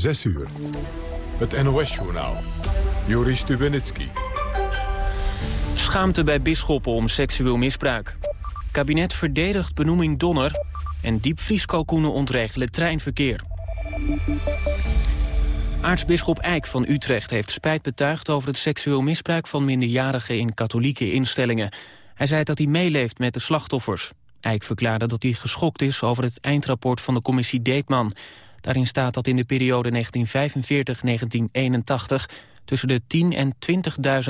6 uur. Het NOS-journaal. Joris Stubenitski. Schaamte bij bisschoppen om seksueel misbruik. Kabinet verdedigt benoeming Donner... en diepvrieskalkoenen ontregelen treinverkeer. Aartsbisschop Eijk van Utrecht heeft spijt betuigd... over het seksueel misbruik van minderjarigen in katholieke instellingen. Hij zei dat hij meeleeft met de slachtoffers. Eijk verklaarde dat hij geschokt is over het eindrapport van de commissie Deetman. Daarin staat dat in de periode 1945-1981 tussen de 10 en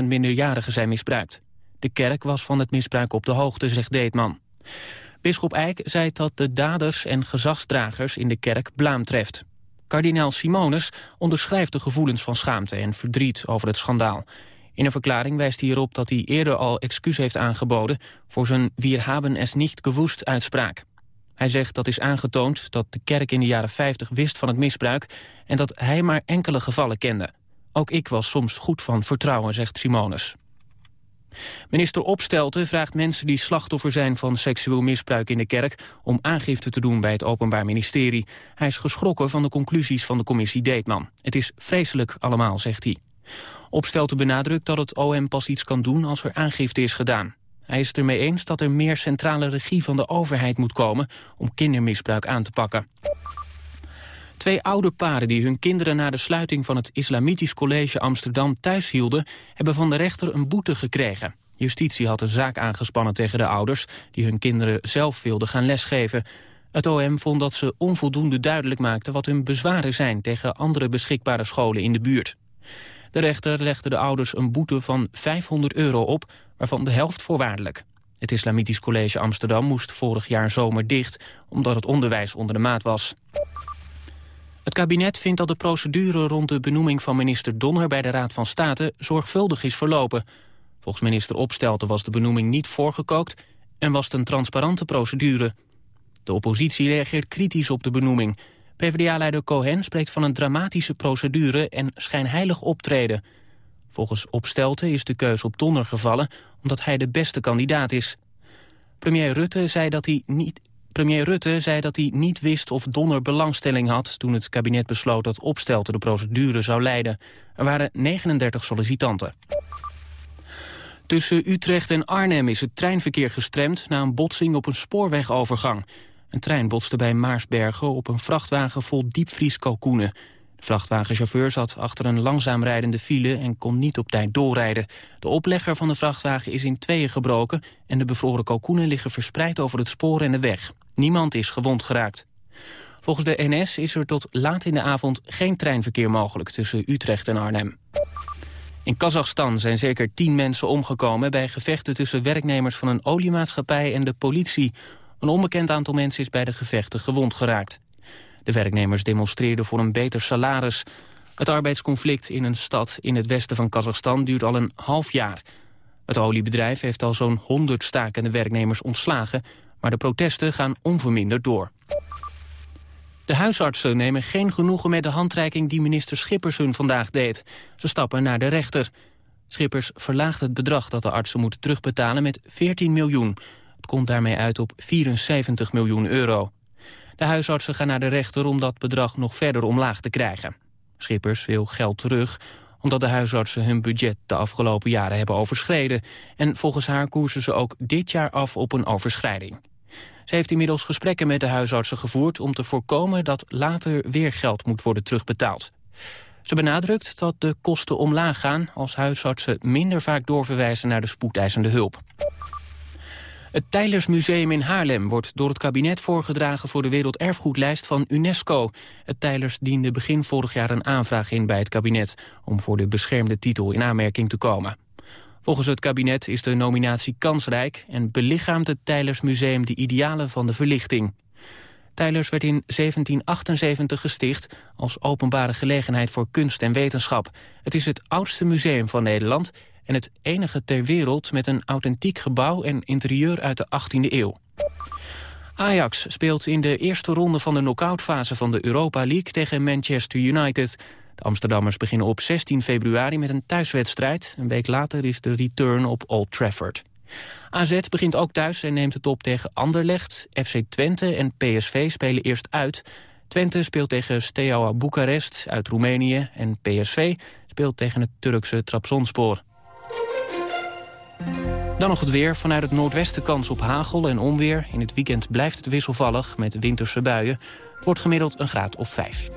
20.000 minderjarigen zijn misbruikt. De kerk was van het misbruik op de hoogte, zegt Deetman. Bisschop Eijk zei dat de daders en gezagsdragers in de kerk blaam treft. Kardinaal Simonus onderschrijft de gevoelens van schaamte en verdriet over het schandaal. In een verklaring wijst hij erop dat hij eerder al excuus heeft aangeboden... voor zijn Wir haben es nicht gewoest uitspraak. Hij zegt dat is aangetoond dat de kerk in de jaren 50 wist van het misbruik... en dat hij maar enkele gevallen kende. Ook ik was soms goed van vertrouwen, zegt Simonus. Minister Opstelten vraagt mensen die slachtoffer zijn van seksueel misbruik in de kerk om aangifte te doen bij het Openbaar Ministerie. Hij is geschrokken van de conclusies van de commissie Deetman. Het is vreselijk allemaal, zegt hij. Opstelten benadrukt dat het OM pas iets kan doen als er aangifte is gedaan. Hij is het ermee eens dat er meer centrale regie van de overheid moet komen om kindermisbruik aan te pakken. Twee ouderparen die hun kinderen na de sluiting van het Islamitisch College Amsterdam thuis hielden, hebben van de rechter een boete gekregen. Justitie had een zaak aangespannen tegen de ouders die hun kinderen zelf wilden gaan lesgeven. Het OM vond dat ze onvoldoende duidelijk maakten wat hun bezwaren zijn tegen andere beschikbare scholen in de buurt. De rechter legde de ouders een boete van 500 euro op, waarvan de helft voorwaardelijk. Het Islamitisch College Amsterdam moest vorig jaar zomer dicht... omdat het onderwijs onder de maat was. Het kabinet vindt dat de procedure rond de benoeming van minister Donner... bij de Raad van State zorgvuldig is verlopen. Volgens minister Opstelten was de benoeming niet voorgekookt... en was het een transparante procedure. De oppositie reageert kritisch op de benoeming. PvdA-leider Cohen spreekt van een dramatische procedure en schijnheilig optreden. Volgens Opstelten is de keus op Donner gevallen omdat hij de beste kandidaat is. Premier Rutte zei dat hij niet, Premier Rutte zei dat hij niet wist of Donner belangstelling had... toen het kabinet besloot dat Opstelten de procedure zou leiden. Er waren 39 sollicitanten. Tussen Utrecht en Arnhem is het treinverkeer gestremd... na een botsing op een spoorwegovergang. Een trein botste bij Maarsbergen op een vrachtwagen vol diepvrieskalkoenen. De vrachtwagenchauffeur zat achter een langzaam rijdende file en kon niet op tijd doorrijden. De oplegger van de vrachtwagen is in tweeën gebroken... en de bevroren kalkoenen liggen verspreid over het spoor en de weg. Niemand is gewond geraakt. Volgens de NS is er tot laat in de avond geen treinverkeer mogelijk tussen Utrecht en Arnhem. In Kazachstan zijn zeker tien mensen omgekomen bij gevechten tussen werknemers van een oliemaatschappij en de politie. Een onbekend aantal mensen is bij de gevechten gewond geraakt. De werknemers demonstreerden voor een beter salaris. Het arbeidsconflict in een stad in het westen van Kazachstan duurt al een half jaar. Het oliebedrijf heeft al zo'n 100 stakende werknemers ontslagen... maar de protesten gaan onverminderd door. De huisartsen nemen geen genoegen met de handreiking die minister Schippers hun vandaag deed. Ze stappen naar de rechter. Schippers verlaagt het bedrag dat de artsen moeten terugbetalen met 14 miljoen. Komt daarmee uit op 74 miljoen euro. De huisartsen gaan naar de rechter om dat bedrag nog verder omlaag te krijgen. Schippers wil geld terug omdat de huisartsen hun budget de afgelopen jaren hebben overschreden. En volgens haar koersen ze ook dit jaar af op een overschrijding. Ze heeft inmiddels gesprekken met de huisartsen gevoerd... om te voorkomen dat later weer geld moet worden terugbetaald. Ze benadrukt dat de kosten omlaag gaan... als huisartsen minder vaak doorverwijzen naar de spoedeisende hulp. Het Tijlersmuseum in Haarlem wordt door het kabinet voorgedragen voor de werelderfgoedlijst van UNESCO. Het Tijlers diende begin vorig jaar een aanvraag in bij het kabinet om voor de beschermde titel in aanmerking te komen. Volgens het kabinet is de nominatie kansrijk en belichaamt het Tijlersmuseum de idealen van de verlichting. Tijlers werd in 1778 gesticht als openbare gelegenheid voor kunst en wetenschap. Het is het oudste museum van Nederland en het enige ter wereld met een authentiek gebouw en interieur uit de 18e eeuw. Ajax speelt in de eerste ronde van de knock-outfase van de Europa League tegen Manchester United. De Amsterdammers beginnen op 16 februari met een thuiswedstrijd. Een week later is de return op Old Trafford. AZ begint ook thuis en neemt het op tegen Anderlecht. FC Twente en PSV spelen eerst uit. Twente speelt tegen Steaua Boekarest uit Roemenië en PSV speelt tegen het Turkse Trabzonspor. Dan nog het weer. Vanuit het noordwesten kans op hagel en onweer. In het weekend blijft het wisselvallig met winterse buien. Wordt gemiddeld een graad of 5.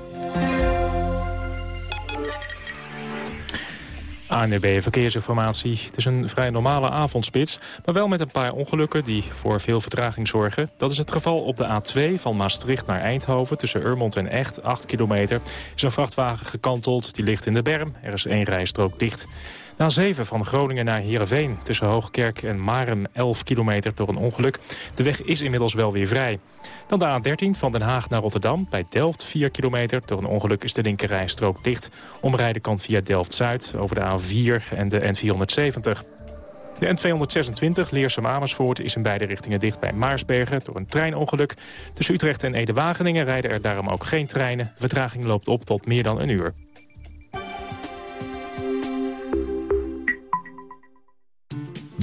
ANRB Verkeersinformatie. Het is een vrij normale avondspits, maar wel met een paar ongelukken die voor veel vertraging zorgen. Dat is het geval op de A2 van Maastricht naar Eindhoven tussen Urmond en Echt, 8 kilometer. is een vrachtwagen gekanteld, die ligt in de berm. Er is één rijstrook dicht. Na 7 van Groningen naar Heerenveen tussen Hoogkerk en Maren 11 kilometer door een ongeluk. De weg is inmiddels wel weer vrij. Dan de A13 van Den Haag naar Rotterdam bij Delft 4 kilometer. Door een ongeluk is de linkerrijstrook dicht. Omrijden kan via Delft-Zuid over de A4 en de N470. De N226 Leersum Amersfoort is in beide richtingen dicht bij Maarsbergen door een treinongeluk. Tussen Utrecht en Ede-Wageningen rijden er daarom ook geen treinen. Vertraging loopt op tot meer dan een uur.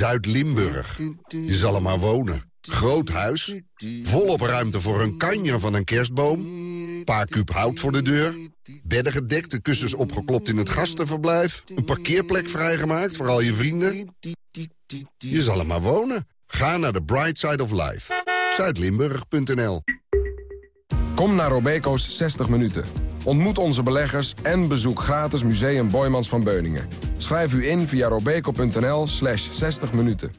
Zuid-Limburg. Je zal er maar wonen. Groot huis, volop ruimte voor een kanjer van een kerstboom... paar kuub hout voor de deur, bedden gedekt, de kussens opgeklopt in het gastenverblijf... een parkeerplek vrijgemaakt voor al je vrienden. Je zal er maar wonen. Ga naar de Bright Side of Life. Zuidlimburg.nl Kom naar Robeco's 60 minuten. Ontmoet onze beleggers en bezoek gratis Museum Boymans van Beuningen. Schrijf u in via robeco.nl slash 60 minuten.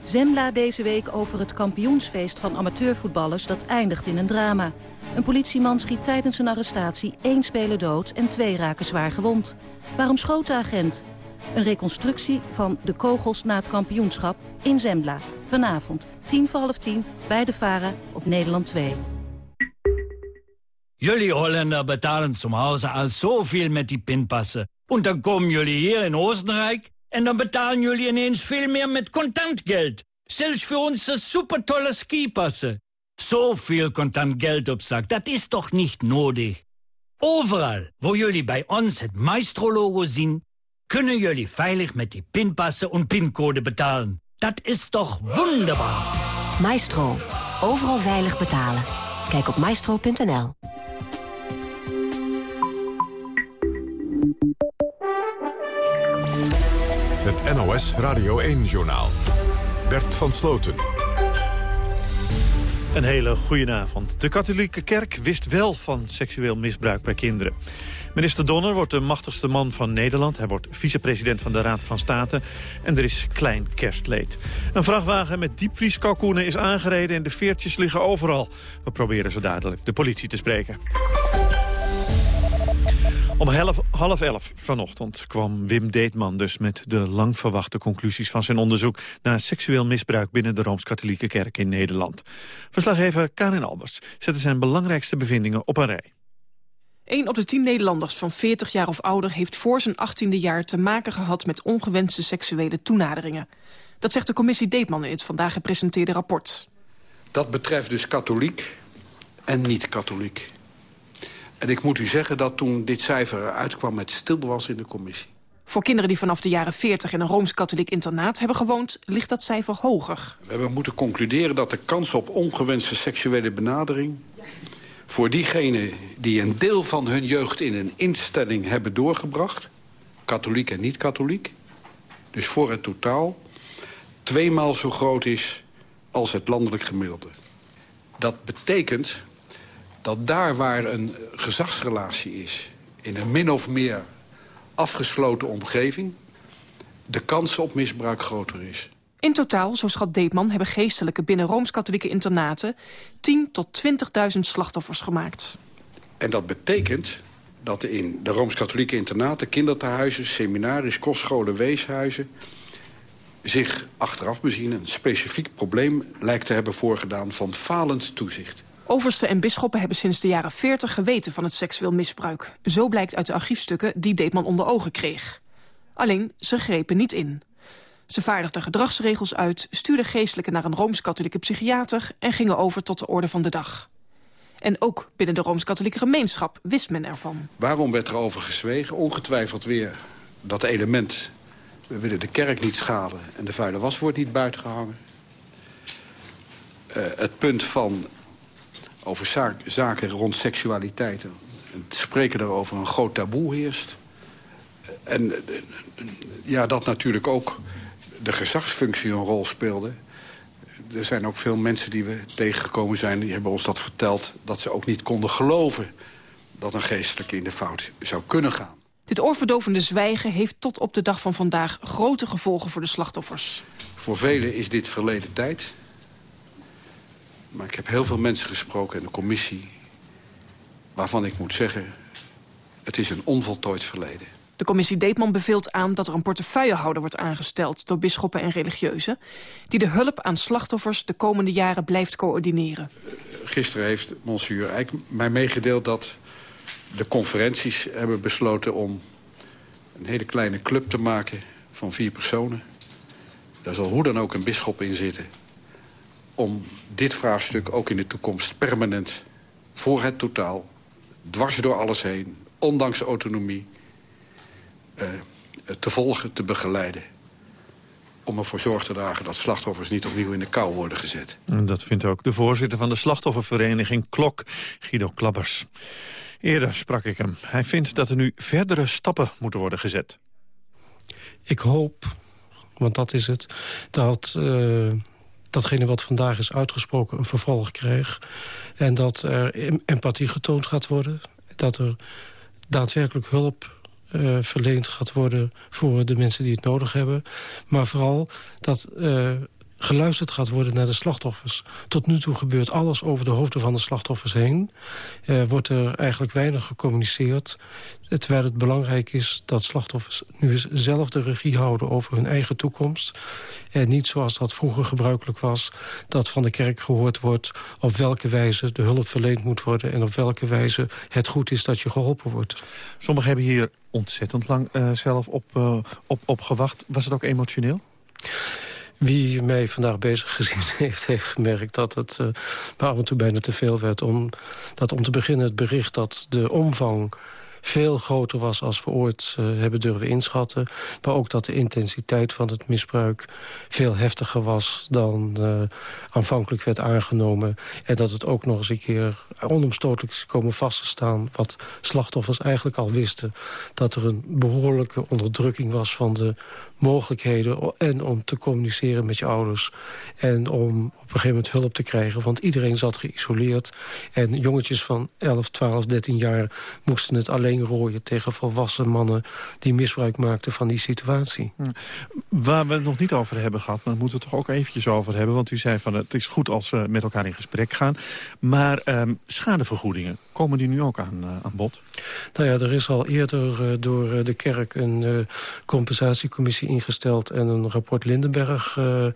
Zembla deze week over het kampioensfeest van amateurvoetballers dat eindigt in een drama. Een politieman schiet tijdens een arrestatie één speler dood en twee raken zwaar gewond. Waarom schoot de agent? Een reconstructie van de kogels na het kampioenschap in Zembla. Vanavond, tien voor half tien, bij de VARA op Nederland 2. Jullie Holländer betalen zum Hause al zoveel met die pinpassen. En dan komen jullie hier in Oostenrijk en dan betalen jullie ineens veel meer met contant geld. Zelfs voor onze supertolle skipassen. Zoveel contant geld op zak, dat is toch niet nodig? Overal, waar jullie bij ons het Maestro-logo zien... kunnen jullie veilig met die pinpassen en pincode betalen. Dat is toch wonderbaar? Maestro. Overal veilig betalen. Kijk op maestro.nl. Het NOS Radio 1-journaal. Bert van Sloten. Een hele goede avond. De katholieke kerk wist wel van seksueel misbruik bij kinderen. Minister Donner wordt de machtigste man van Nederland. Hij wordt vicepresident van de Raad van State. En er is klein kerstleed. Een vrachtwagen met diepvrieskalkoenen is aangereden... en de veertjes liggen overal. We proberen zo dadelijk de politie te spreken. Om half, half elf vanochtend kwam Wim Deetman dus met de lang verwachte conclusies van zijn onderzoek naar seksueel misbruik binnen de Rooms-Katholieke Kerk in Nederland. Verslaggever Karin Albers zette zijn belangrijkste bevindingen op een rij. Een op de tien Nederlanders van 40 jaar of ouder heeft voor zijn 18e jaar te maken gehad met ongewenste seksuele toenaderingen. Dat zegt de commissie Deetman in het vandaag gepresenteerde rapport. Dat betreft dus katholiek en niet-katholiek. En ik moet u zeggen dat toen dit cijfer uitkwam... het stil was in de commissie. Voor kinderen die vanaf de jaren 40 in een Rooms-Katholiek internaat hebben gewoond... ligt dat cijfer hoger. We hebben moeten concluderen dat de kans op ongewenste seksuele benadering... voor diegenen die een deel van hun jeugd in een instelling hebben doorgebracht... katholiek en niet-katholiek, dus voor het totaal... tweemaal zo groot is als het landelijk gemiddelde. Dat betekent dat daar waar een gezagsrelatie is... in een min of meer afgesloten omgeving... de kans op misbruik groter is. In totaal, zo schat Deepman, hebben geestelijke binnen Rooms-Katholieke internaten... 10 tot 20.000 slachtoffers gemaakt. En dat betekent dat in de Rooms-Katholieke internaten... kinderthuizen, seminaries, kostscholen, weeshuizen... zich achteraf bezien een specifiek probleem lijkt te hebben voorgedaan van falend toezicht. Oversten en bisschoppen hebben sinds de jaren 40 geweten van het seksueel misbruik. Zo blijkt uit de archiefstukken die Deetman onder ogen kreeg. Alleen, ze grepen niet in. Ze vaardigden gedragsregels uit, stuurden geestelijken naar een Rooms-Katholieke psychiater... en gingen over tot de orde van de dag. En ook binnen de Rooms-Katholieke gemeenschap wist men ervan. Waarom werd er over gezwegen? Ongetwijfeld weer dat element... we willen de kerk niet schaden en de vuile was wordt niet buiten gehangen. Uh, het punt van over zaak, zaken rond seksualiteit... het spreken daarover een groot taboe heerst. En ja, dat natuurlijk ook de gezagsfunctie een rol speelde. Er zijn ook veel mensen die we tegengekomen zijn... die hebben ons dat verteld, dat ze ook niet konden geloven... dat een geestelijke in de fout zou kunnen gaan. Dit oorverdovende zwijgen heeft tot op de dag van vandaag... grote gevolgen voor de slachtoffers. Voor velen is dit verleden tijd. Maar ik heb heel veel mensen gesproken in de commissie... waarvan ik moet zeggen, het is een onvoltooid verleden. De commissie Deetman beveelt aan dat er een portefeuillehouder wordt aangesteld... door bisschoppen en religieuzen... die de hulp aan slachtoffers de komende jaren blijft coördineren. Gisteren heeft monsieur Eijk mij meegedeeld dat de conferenties hebben besloten... om een hele kleine club te maken van vier personen. Daar zal hoe dan ook een bisschop in zitten... om dit vraagstuk ook in de toekomst permanent voor het totaal... dwars door alles heen, ondanks autonomie uh, te volgen, te begeleiden om ervoor zorg te dragen dat slachtoffers niet opnieuw in de kou worden gezet. En dat vindt ook de voorzitter van de slachtoffervereniging Klok, Guido Klabbers. Eerder sprak ik hem. Hij vindt dat er nu verdere stappen moeten worden gezet. Ik hoop, want dat is het, dat uh, datgene wat vandaag is uitgesproken een vervolg krijgt. En dat er empathie getoond gaat worden. Dat er daadwerkelijk hulp uh, verleend gaat worden voor de mensen die het nodig hebben. Maar vooral dat uh, geluisterd gaat worden naar de slachtoffers. Tot nu toe gebeurt alles over de hoofden van de slachtoffers heen. Uh, wordt er eigenlijk weinig gecommuniceerd. Terwijl het belangrijk is dat slachtoffers nu zelf de regie houden over hun eigen toekomst. En niet zoals dat vroeger gebruikelijk was, dat van de kerk gehoord wordt op welke wijze de hulp verleend moet worden en op welke wijze het goed is dat je geholpen wordt. Sommigen hebben hier ontzettend lang uh, zelf op, uh, op, op gewacht. Was het ook emotioneel? Wie mij vandaag bezig gezien heeft, heeft gemerkt dat het uh, af en toe bijna te veel werd. Om, dat om te beginnen het bericht dat de omvang veel groter was als we ooit uh, hebben durven inschatten. Maar ook dat de intensiteit van het misbruik veel heftiger was dan uh, aanvankelijk werd aangenomen. En dat het ook nog eens een keer onomstotelijk is komen vast te staan... wat slachtoffers eigenlijk al wisten. Dat er een behoorlijke onderdrukking was van de mogelijkheden... en om te communiceren met je ouders. En om op een gegeven moment hulp te krijgen. Want iedereen zat geïsoleerd. En jongetjes van 11, 12, 13 jaar moesten het alleen rooien... tegen volwassen mannen die misbruik maakten van die situatie. Hm. Waar we het nog niet over hebben gehad, maar daar moeten we het toch ook eventjes over hebben. Want u zei van het is goed als we met elkaar in gesprek gaan. Maar um, schadevergoedingen, komen die nu ook aan, uh, aan bod? Nou ja, er is al eerder uh, door uh, de kerk een uh, compensatiecommissie ingesteld... en een rapport Lindenberg uh,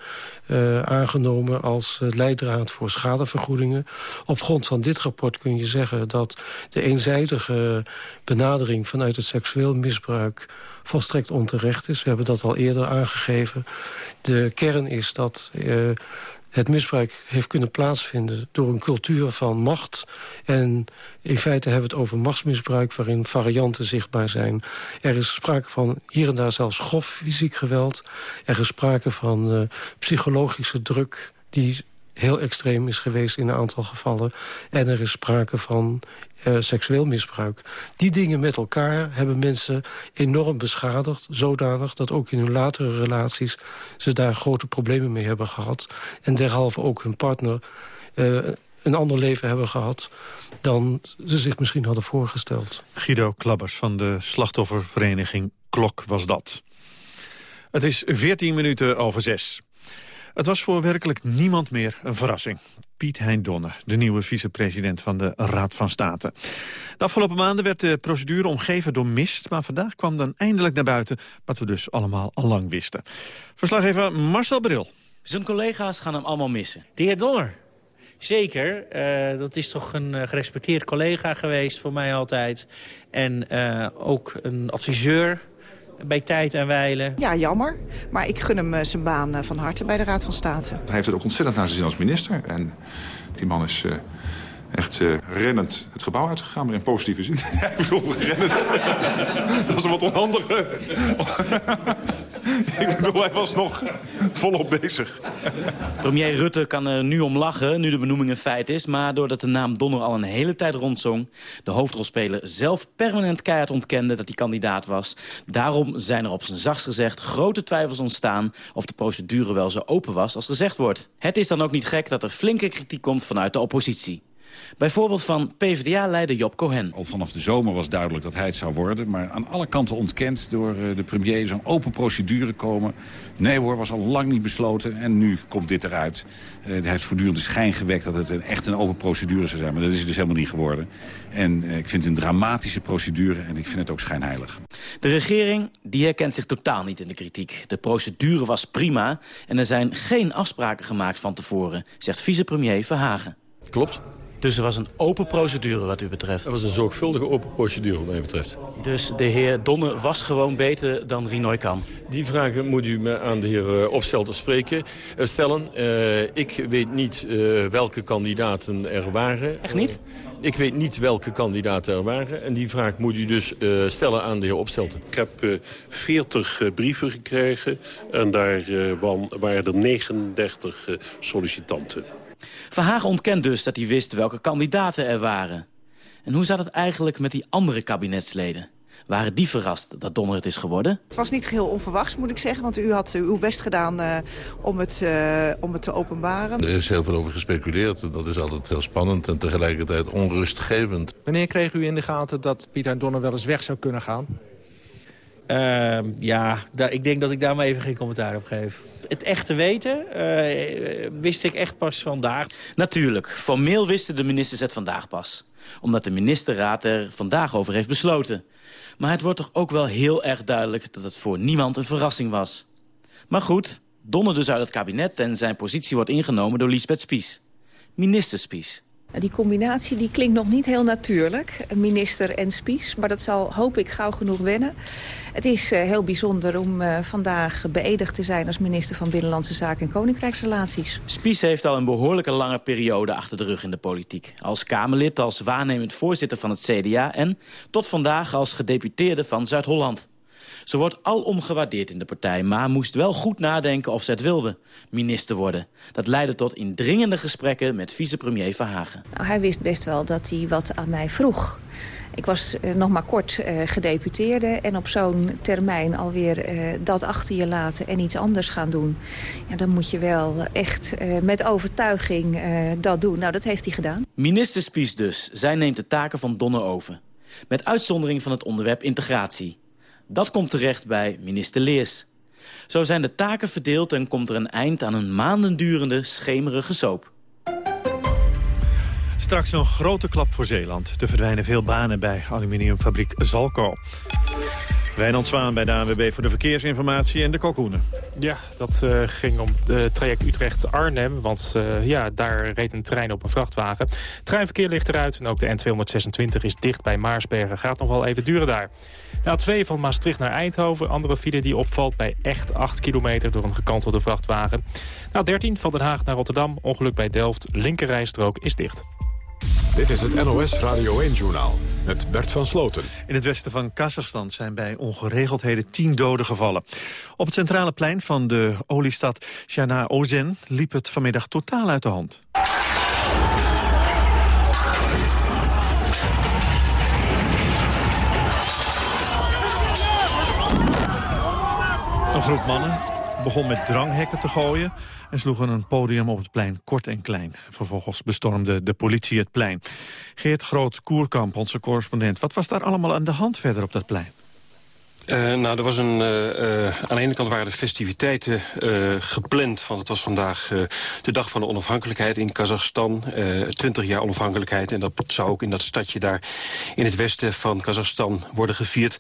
uh, aangenomen als uh, leidraad voor schadevergoedingen. Op grond van dit rapport kun je zeggen dat de eenzijdige benadering vanuit het seksueel misbruik volstrekt onterecht is. We hebben dat al eerder aangegeven. De kern is dat het misbruik heeft kunnen plaatsvinden door een cultuur van macht. En in feite hebben we het over machtsmisbruik waarin varianten zichtbaar zijn. Er is sprake van hier en daar zelfs grof fysiek geweld. Er is sprake van uh, psychologische druk die heel extreem is geweest in een aantal gevallen. En er is sprake van uh, seksueel misbruik. Die dingen met elkaar hebben mensen enorm beschadigd. Zodanig dat ook in hun latere relaties ze daar grote problemen mee hebben gehad. En derhalve ook hun partner uh, een ander leven hebben gehad dan ze zich misschien hadden voorgesteld. Guido Klabbers van de slachtoffervereniging Klok was dat. Het is 14 minuten over zes. Het was voor werkelijk niemand meer een verrassing. Piet Hein Donner, de nieuwe vicepresident van de Raad van State. De afgelopen maanden werd de procedure omgeven door mist... maar vandaag kwam dan eindelijk naar buiten wat we dus allemaal al lang wisten. Verslaggever Marcel Bril. Zijn collega's gaan hem allemaal missen. De heer Donner, Zeker. Uh, dat is toch een uh, gerespecteerd collega geweest voor mij altijd. En uh, ook een adviseur bij tijd en wijlen. Ja, jammer. Maar ik gun hem zijn baan van harte bij de Raad van State. Hij heeft het ook ontzettend naar zijn zin als minister. En die man is echt uh, rennend het gebouw uitgegaan, maar in positieve zin. ik bedoel, rennend. dat was een wat onhandige. ik bedoel, hij was nog volop bezig. Premier Rutte kan er nu om lachen, nu de benoeming een feit is... maar doordat de naam Donner al een hele tijd rondzong... de hoofdrolspeler zelf permanent keihard ontkende dat hij kandidaat was... daarom zijn er op zijn zachtst gezegd grote twijfels ontstaan... of de procedure wel zo open was als gezegd wordt. Het is dan ook niet gek dat er flinke kritiek komt vanuit de oppositie. Bijvoorbeeld van PvdA-leider Job Cohen. Al vanaf de zomer was duidelijk dat hij het zou worden. Maar aan alle kanten ontkend door eh, de premier. Zo'n open procedure komen. Nee hoor, was al lang niet besloten. En nu komt dit eruit. Uh, hij heeft voortdurend de schijn gewekt dat het een, echt een open procedure zou zijn. Maar dat is het dus helemaal niet geworden. En uh, ik vind het een dramatische procedure. En ik vind het ook schijnheilig. De regering die herkent zich totaal niet in de kritiek. De procedure was prima. En er zijn geen afspraken gemaakt van tevoren. Zegt vicepremier Verhagen. Klopt. Dus er was een open procedure wat u betreft? Er was een zorgvuldige open procedure wat mij betreft. Dus de heer Donne was gewoon beter dan Rinoy kan? Die vragen moet u me aan de heer eh, Opstelter spreken, uh, stellen. Uh, ik weet niet welke kandidaten er waren. Echt niet? Ik weet niet welke kandidaten er waren. En die vraag moet u dus uh, stellen aan de heer Opstelter. Ik heb uh, 40 uh, brieven gekregen en daar waren er 39 sollicitanten. Verhagen ontkent dus dat hij wist welke kandidaten er waren. En hoe zat het eigenlijk met die andere kabinetsleden? Waren die verrast dat Donner het is geworden? Het was niet geheel onverwachts, moet ik zeggen. Want u had uw best gedaan uh, om, het, uh, om het te openbaren. Er is heel veel over gespeculeerd. Dat is altijd heel spannend en tegelijkertijd onrustgevend. Wanneer kreeg u in de gaten dat Pieter Donner wel eens weg zou kunnen gaan? Uh, ja, ik denk dat ik daar maar even geen commentaar op geef. Het echte weten uh, wist ik echt pas vandaag. Natuurlijk, formeel wisten de ministers het vandaag pas. Omdat de ministerraad er vandaag over heeft besloten. Maar het wordt toch ook wel heel erg duidelijk dat het voor niemand een verrassing was. Maar goed, Donner dus uit het kabinet en zijn positie wordt ingenomen door Lisbeth Spies. Minister Spies. Die combinatie die klinkt nog niet heel natuurlijk, minister en Spies. Maar dat zal, hoop ik, gauw genoeg wennen. Het is uh, heel bijzonder om uh, vandaag beëdigd te zijn... als minister van Binnenlandse Zaken en Koninkrijksrelaties. Spies heeft al een behoorlijke lange periode achter de rug in de politiek. Als Kamerlid, als waarnemend voorzitter van het CDA... en tot vandaag als gedeputeerde van Zuid-Holland. Ze wordt alom gewaardeerd in de partij, maar moest wel goed nadenken of ze het wilde, minister worden. Dat leidde tot indringende gesprekken met vicepremier Verhagen. Nou, hij wist best wel dat hij wat aan mij vroeg. Ik was uh, nog maar kort uh, gedeputeerde en op zo'n termijn alweer uh, dat achter je laten en iets anders gaan doen. Ja, dan moet je wel echt met overtuiging dat doen. Nou, dat heeft hij gedaan. Minister Spies dus. Zij neemt de taken van Donner over. Met uitzondering van het onderwerp integratie. Dat komt terecht bij minister Leers. Zo zijn de taken verdeeld en komt er een eind aan een maandendurende schemerige soap. Straks een grote klap voor Zeeland. Er verdwijnen veel banen bij aluminiumfabriek Zalco. Wijnand Zwaan bij de ANWB voor de verkeersinformatie en de kalkoenen. Ja, dat uh, ging om het traject Utrecht-Arnhem. Want uh, ja, daar reed een trein op een vrachtwagen. Treinverkeer ligt eruit en ook de N226 is dicht bij Maarsbergen. Gaat nog wel even duren daar. Na twee van Maastricht naar Eindhoven. Andere file die opvalt bij echt 8 kilometer door een gekantelde vrachtwagen. Nou, 13 van Den Haag naar Rotterdam. Ongeluk bij Delft. Linkerrijstrook is dicht. Dit is het NOS Radio 1-journaal met Bert van Sloten. In het westen van Kazachstan zijn bij ongeregeldheden tien doden gevallen. Op het centrale plein van de oliestad Shana Ozen liep het vanmiddag totaal uit de hand. Een groep mannen begon met dranghekken te gooien... en sloegen een podium op het plein kort en klein. Vervolgens bestormde de politie het plein. Geert Groot-Koerkamp, onze correspondent. Wat was daar allemaal aan de hand verder op dat plein? Uh, nou, er was een, uh, uh, aan de ene kant waren de festiviteiten gepland... want het was vandaag de dag van de onafhankelijkheid in Kazachstan. 20 jaar onafhankelijkheid en dat zou ook in dat stadje daar... in het westen van Kazachstan worden gevierd.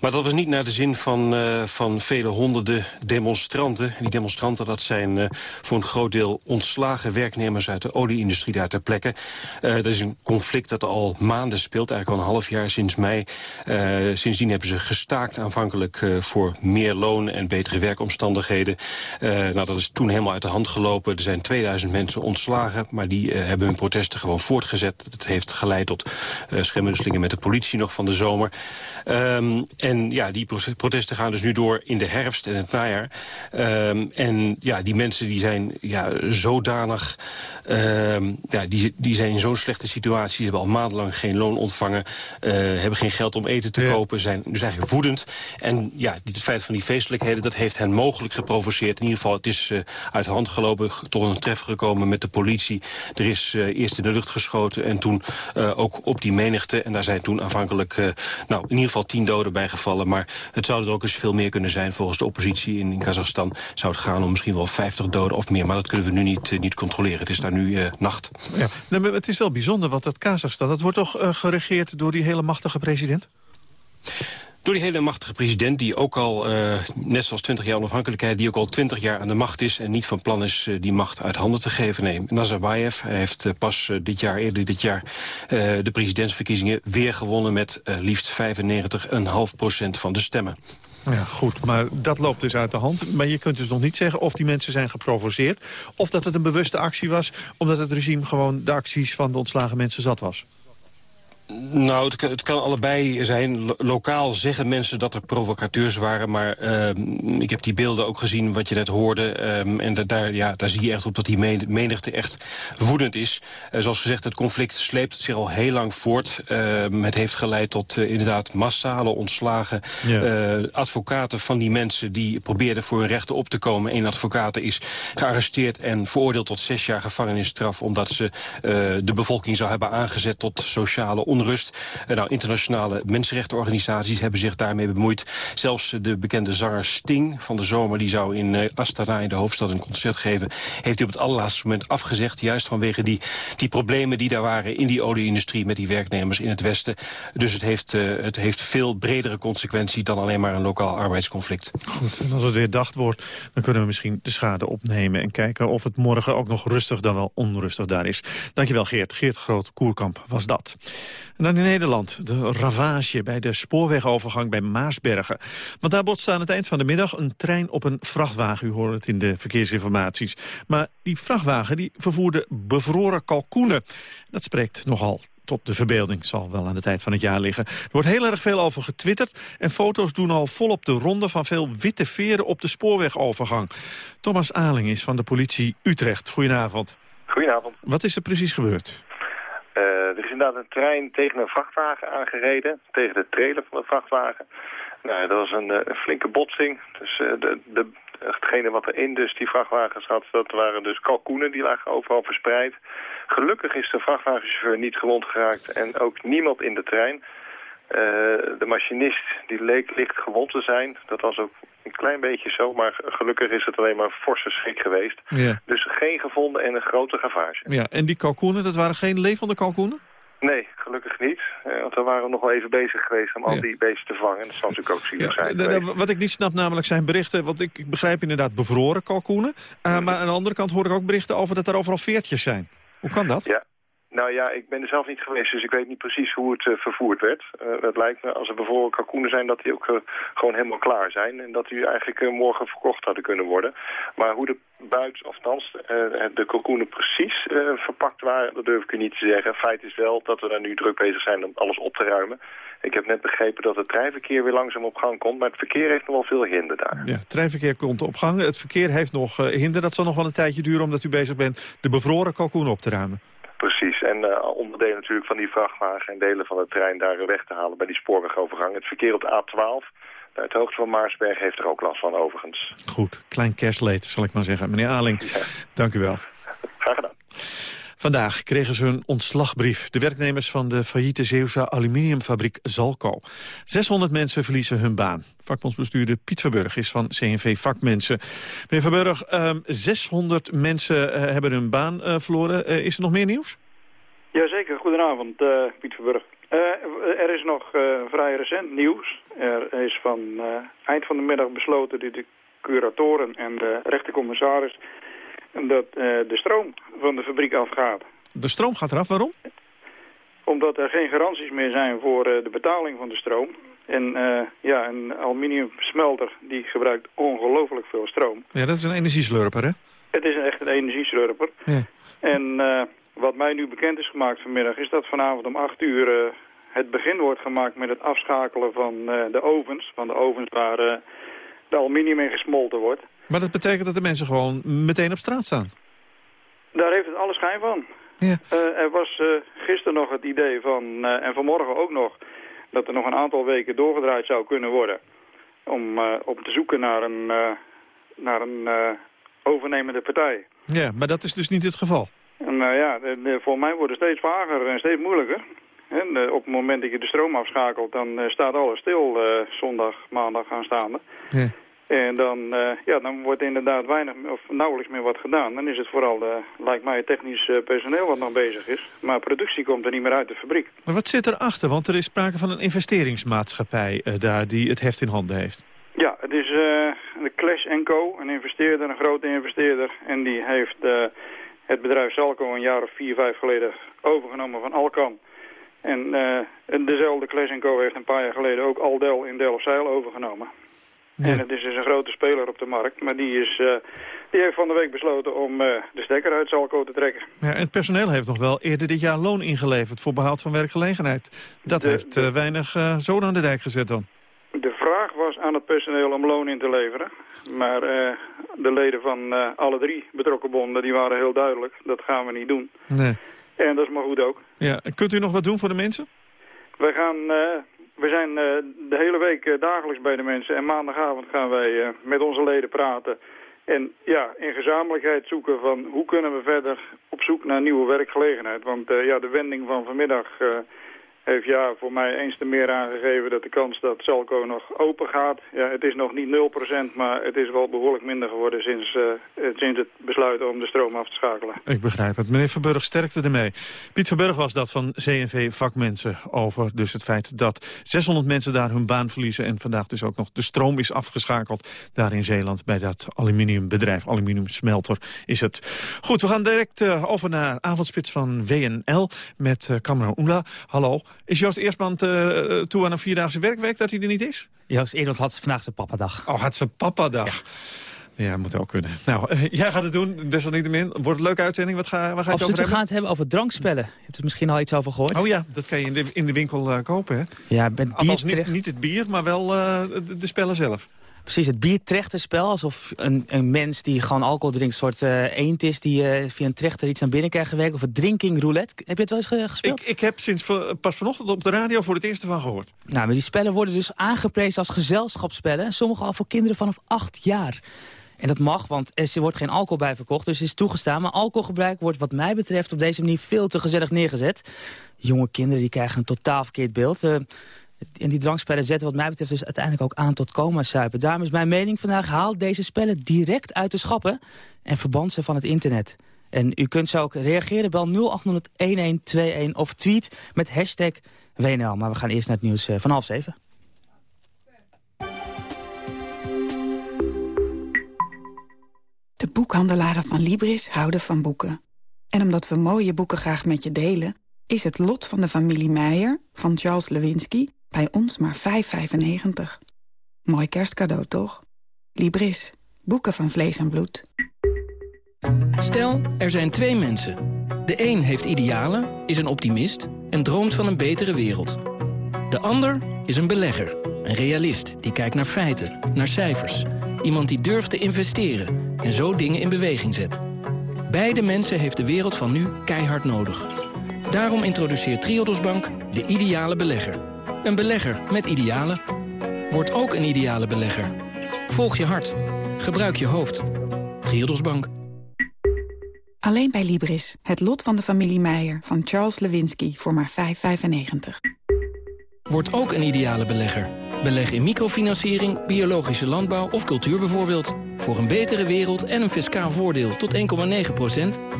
Maar dat was niet naar de zin van, van vele honderden demonstranten. Die demonstranten, dat zijn voor een groot deel ontslagen werknemers... uit de olieindustrie daar ter plekke. dat is een conflict dat al maanden speelt, eigenlijk al een half jaar sinds mei. sindsdien hebben ze gestaakt aan aanvankelijk uh, voor meer loon en betere werkomstandigheden. Uh, nou, dat is toen helemaal uit de hand gelopen. Er zijn 2000 mensen ontslagen, maar die uh, hebben hun protesten gewoon voortgezet. Dat heeft geleid tot schermutselingen met de politie nog van de zomer. Um, en ja, die protesten gaan dus nu door in de herfst en het najaar. Um, en ja, die mensen die zijn ja, zodanig... Um, ja, die, die zijn in zo'n slechte situatie. Ze hebben al maandenlang geen loon ontvangen. hebben geen geld om eten te ja. kopen. Zijn dus eigenlijk woedend. En ja, het feit van die feestelijkheden, dat heeft hen mogelijk geprovoceerd. In ieder geval, het is uh, uit de hand gelopen, tot een treffer gekomen met de politie. Er is uh, eerst in de lucht geschoten en toen uh, ook op die menigte. En daar zijn toen aanvankelijk, nou, in ieder geval tien doden bij gevallen. Maar het zou er ook eens veel meer kunnen zijn. Volgens de oppositie in, in Kazachstan zou het gaan om misschien wel 50 doden of meer. Maar dat kunnen we nu niet, niet controleren. Het is daar nu nacht. Ja, nou, het is wel bijzonder, want dat Kazachstan, dat wordt toch geregeerd door die hele machtige president? Door die hele machtige president, die ook al, uh, net zoals 20 jaar onafhankelijkheid... die ook al 20 jaar aan de macht is en niet van plan is uh, die macht uit handen te geven. Nee, Nazarbayev heeft uh, pas dit jaar, eerder dit jaar... de presidentsverkiezingen weer gewonnen met liefst 95,5 procent van de stemmen. Ja, goed, maar dat loopt dus uit de hand. Maar je kunt dus nog niet zeggen of die mensen zijn geprovoceerd... of dat het een bewuste actie was, omdat het regime gewoon de acties van de ontslagen mensen zat was. Nou, het, het, kan allebei zijn. lokaal zeggen mensen dat er provocateurs waren. Maar uh, ik heb die beelden ook gezien, wat je net hoorde. Um, en da daar, ja, daar zie je echt op dat die menigte echt woedend is. Uh, zoals gezegd, het conflict sleept zich al heel lang voort. Uh, het heeft geleid tot uh, inderdaad massale ontslagen. Ja. advocaten van die mensen die probeerden voor hun rechten op te komen. Een advocaat is gearresteerd en veroordeeld tot zes jaar gevangenisstraf... omdat ze de bevolking zou hebben aangezet tot sociale onrust. Nou, internationale mensenrechtenorganisaties hebben zich daarmee bemoeid. Zelfs de bekende zanger Sting van de zomer... die zou in uh, Astana, in de hoofdstad, een concert geven... heeft hij op het allerlaatste moment afgezegd. Juist vanwege die, die problemen die daar waren in die olieindustrie... met die werknemers in het Westen. Dus het heeft, uh, het heeft veel bredere consequentie... dan alleen maar een lokaal arbeidsconflict. Goed, en als het weer dag wordt, dan kunnen we misschien de schade opnemen... en kijken of het morgen ook nog rustig dan wel onrustig daar is. Dankjewel Geert. Geert Groot-Koerkamp was dat. En dan in Nederland, de ravage bij de spoorwegovergang bij Maasbergen. Want daar botste aan het eind van de middag een trein op een vrachtwagen. U hoort het in de verkeersinformaties. Maar die vrachtwagen die vervoerde bevroren kalkoenen. Dat spreekt nogal tot de verbeelding. Zal wel aan de tijd van het jaar liggen. Er wordt heel erg veel over getwitterd. En foto's doen al volop de ronde van veel witte veren op de spoorwegovergang. Thomas Aling is van de politie Utrecht. Goedenavond. Goedenavond. Wat is er precies gebeurd? Uh, er is inderdaad een trein tegen een vrachtwagen aangereden, tegen de trailer van de vrachtwagen. Nou, dat was een, eh, een flinke botsing. Dus uh, de, de, hetgene wat er in dus die vrachtwagens zat, dat waren dus kalkoenen die lagen overal verspreid. Gelukkig is de vrachtwagenchauffeur niet gewond geraakt en ook niemand in de trein. Uh, de machinist die leek licht gewond te zijn. Dat was ook een klein beetje zo, maar gelukkig is het alleen maar een forse schrik geweest. Ja. Dus geen gevonden en een grote ravage. Ja, en die kalkoenen, dat waren geen levende kalkoenen? Nee, gelukkig niet. Uh, want we waren nog wel even bezig geweest om al die beesten te vangen. Dat zou natuurlijk ook zielig zijn Wat ik niet snap namelijk zijn berichten... want ik, begrijp inderdaad bevroren kalkoenen. Uh, mm. Maar aan de andere kant hoor ik ook berichten over dat er overal veertjes zijn. Hoe kan dat? Ja, nou ja, ik ben er zelf niet geweest, dus ik weet niet precies hoe het uh, vervoerd werd. Uh, het lijkt me, als er bijvoorbeeld kalkoenen zijn, dat die ook uh, gewoon helemaal klaar zijn. En dat die eigenlijk morgen verkocht hadden kunnen worden. Maar hoe de buit, of althans de kalkoenen precies verpakt waren, dat durf ik u niet te zeggen. Feit is wel dat we daar nu druk bezig zijn om alles op te ruimen. Ik heb net begrepen dat het treinverkeer weer langzaam op gang komt, maar het verkeer heeft nog wel veel hinder daar. Ja, het treinverkeer komt op gang. Het verkeer heeft nog hinder. Dat zal nog wel een tijdje duren omdat u bezig bent de bevroren kalkoen op te ruimen. En uh, onderdelen natuurlijk van die vrachtwagen en delen van de trein daar weg te halen bij die spoorwegovergang. Het verkeer op de A12, bij het hoogte van Maarsberg, heeft er ook last van overigens. Goed, klein kerstleed zal ik maar zeggen. Meneer Aling, ja. dank u wel. Graag gedaan. Vandaag kregen ze een ontslagbrief. De werknemers van de failliete Zeeuwse aluminiumfabriek Zalco. 600 mensen verliezen hun baan. Vakbondsbestuurder Piet Verburg is van CNV Vakmensen. Meneer Verburg, 600 ehm, mensen eh, hebben hun baan eh, verloren. Eh, is er nog meer nieuws? Jazeker, goedenavond Piet Verburg. er is nog vrij recent nieuws. Er is van eind van de middag besloten dat de curatoren en de rechtercommissaris dat uh, de stroom van de fabriek afgaat. De stroom gaat eraf, waarom? Omdat er geen garanties meer zijn voor uh, de betaling van de stroom. En uh, ja, een aluminiumsmelter die gebruikt ongelooflijk veel stroom. Ja, dat is een energieslurper, hè? Het is echt een energieslurper. Ja. En wat mij nu bekend is gemaakt vanmiddag... is dat vanavond om 8 uur het begin wordt gemaakt met het afschakelen van de ovens. Van de ovens waar de aluminium in gesmolten wordt. Maar dat betekent dat de mensen gewoon meteen op straat staan? Daar heeft het alle schijn van. Ja. Uh, er was uh, gisteren nog het idee van, uh, en vanmorgen ook nog, dat er nog een aantal weken doorgedraaid zou kunnen worden. Om, om te zoeken naar een, naar een overnemende partij. Ja, maar dat is dus niet het geval? En, ja, de, voor mij wordt het steeds vager en steeds moeilijker. En, op het moment dat je de stroom afschakelt, dan staat alles stil zondag, maandag aanstaande. Ja. En dan, uh, ja, dan wordt inderdaad weinig of nauwelijks meer wat gedaan. Dan is het vooral, lijkt mij, technisch uh, personeel wat nog bezig is. Maar productie komt er niet meer uit de fabriek. Maar wat zit erachter? Want er is sprake van een investeringsmaatschappij daar die het heft in handen heeft. Ja, het is de Clash Co, een investeerder, een grote investeerder. En die heeft het bedrijf Salco een jaar of vier, vijf geleden overgenomen van Alcan. En dezelfde Clash Co heeft een paar jaar geleden ook Aldel in Delfzijl overgenomen. En het is dus een grote speler op de markt. Maar die, is, uh, die heeft van de week besloten om uh, de stekker uit Zalco te trekken. Ja, en het personeel heeft nog wel eerder dit jaar loon ingeleverd voor behoud van werkgelegenheid. Dat heeft uh, weinig zoden aan de dijk gezet dan. De vraag was aan het personeel om loon in te leveren. Maar de leden van alle drie betrokken bonden die waren heel duidelijk. Dat gaan we niet doen. Nee. En dat is maar goed ook. Ja, kunt u nog wat doen voor de mensen? Wij gaan we zijn de hele week dagelijks bij de mensen en maandagavond gaan wij met onze leden praten. En ja, in gezamenlijkheid zoeken van hoe kunnen we verder op zoek naar nieuwe werkgelegenheid. Want ja, de wending van vanmiddag heeft ja voor mij eens te meer aangegeven dat de kans dat Salco nog open gaat. Ja, het is nog niet 0%, maar het is wel behoorlijk minder geworden sinds, uh, sinds het besluit om de stroom af te schakelen. Ik begrijp het. Meneer Verburg, sterkte ermee. Piet Verburg was dat van CNV Vakmensen over dus het feit dat 600 mensen daar hun baan verliezen en vandaag dus ook nog de stroom is afgeschakeld daar in Zeeland bij dat aluminiumbedrijf, aluminiumsmelter is het. Goed, we gaan direct uh, over naar avondspits van WNL met uh, Oela. Hallo. Is Joost Eersman uh, toe aan een vierdaagse werkweek dat hij er niet is? Joost Eersman had vandaag zijn papadag. Oh, had zijn papadag. Ja. Ja, moet ook kunnen. Nou, uh, jij gaat het doen, desalniettemin. Wordt het een leuke uitzending. Wat ga, waar ga je het over hebben? We gaan het hebben over drankspellen. Je hebt er misschien al iets over gehoord. Oh ja, dat kan je in de, in de winkel uh, kopen, hè? Ja, met bier Althans, niet, niet, het bier, maar wel de, de, spellen zelf. Precies, het biertrechterspel. Alsof een, een mens die gewoon alcohol drinkt... een soort uh, eend is die uh, via een trechter iets naar binnen krijgt gewerkt. Of het drinking roulette. Heb je het wel eens gespeeld? Ik, ik heb sinds pas vanochtend op de radio voor het eerst ervan gehoord. Nou, maar die spellen worden dus aangeprezen als gezelschapsspellen. Sommige al voor kinderen vanaf acht jaar. En dat mag, want er wordt geen alcohol bij verkocht. Dus het is toegestaan. Maar alcoholgebruik wordt wat mij betreft op deze manier veel te gezellig neergezet. Jonge kinderen die krijgen een totaal verkeerd beeld. Uh, en die drankspellen zetten wat mij betreft dus uiteindelijk ook aan tot coma-suipen. Daarom is mijn mening vandaag, haal deze spellen direct uit de schappen... en verband ze van het internet. En u kunt zo ook reageren, bel 0800-1121 of tweet met hashtag WNL. Maar we gaan eerst naar het nieuws eh, van half zeven. De boekhandelaren van Libris houden van boeken. En omdat we mooie boeken graag met je delen... is het lot van de familie Meijer van Charles Lewinsky bij ons maar 5,95. Mooi kerstcadeau, toch? Libris. Boeken van vlees en bloed. Stel, er zijn twee mensen. De een heeft idealen, is een optimist en droomt van een betere wereld. De ander is een belegger, een realist die kijkt naar feiten, naar cijfers. Iemand die durft te investeren en zo dingen in beweging zet. Beide mensen heeft de wereld van nu keihard nodig. Daarom introduceert Triodos Bank de ideale belegger... Een belegger met idealen. Word ook een ideale belegger. Volg je hart. Gebruik je hoofd. Triodos Bank. Alleen bij Libris. Het lot van de familie Meijer van Charles Lewinsky voor maar 5,95. Word ook een ideale belegger. Beleg in microfinanciering, biologische landbouw of cultuur bijvoorbeeld. Voor een betere wereld en een fiscaal voordeel tot 1,9%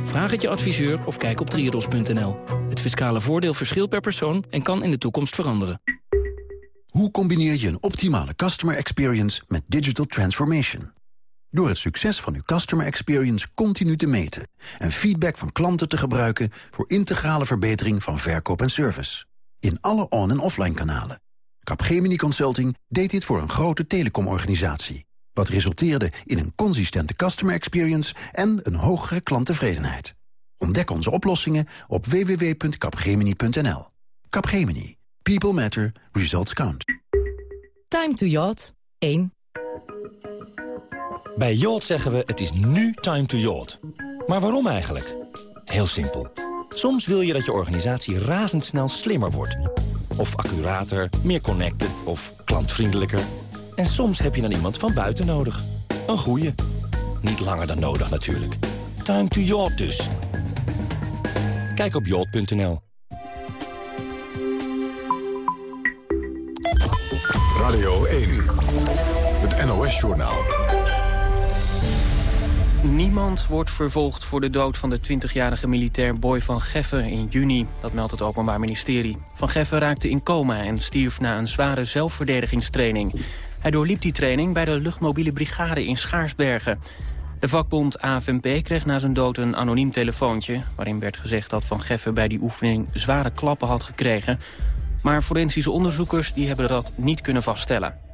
Vraag het je adviseur of kijk op triodos.nl. Het fiscale voordeel verschilt per persoon en kan in de toekomst veranderen. Hoe combineer je een optimale customer experience met digital transformation? Door het succes van uw customer experience continu te meten... en feedback van klanten te gebruiken voor integrale verbetering van verkoop en service. In alle on- en offline kanalen. Capgemini Consulting deed dit voor een grote telecomorganisatie. Wat resulteerde in een consistente customer experience en een hogere klanttevredenheid. Ontdek onze oplossingen op www.capgemini.nl. Capgemini. People matter. Results count. Time to yacht 1. Bij Yacht zeggen we het is nu time to yacht. Maar waarom eigenlijk? Heel simpel. Soms wil je dat je organisatie razendsnel slimmer wordt. Of accurater, meer connected of klantvriendelijker. En soms heb je dan iemand van buiten nodig. Een goeie. Niet langer dan nodig natuurlijk. Time to yacht dus. Kijk op yacht.nl. Radio 1. Het NOS-journaal. Niemand wordt vervolgd voor de dood van de 20-jarige militair Boy van Geffen in juni. Dat meldt het Openbaar Ministerie. Van Geffen raakte in coma en stierf na een zware zelfverdedigingstraining. Hij doorliep die training bij de luchtmobiele brigade in Schaarsbergen. De vakbond AFNP kreeg na zijn dood een anoniem telefoontje... waarin werd gezegd dat Van Geffen bij die oefening zware klappen had gekregen. Maar forensische onderzoekers die hebben dat niet kunnen vaststellen.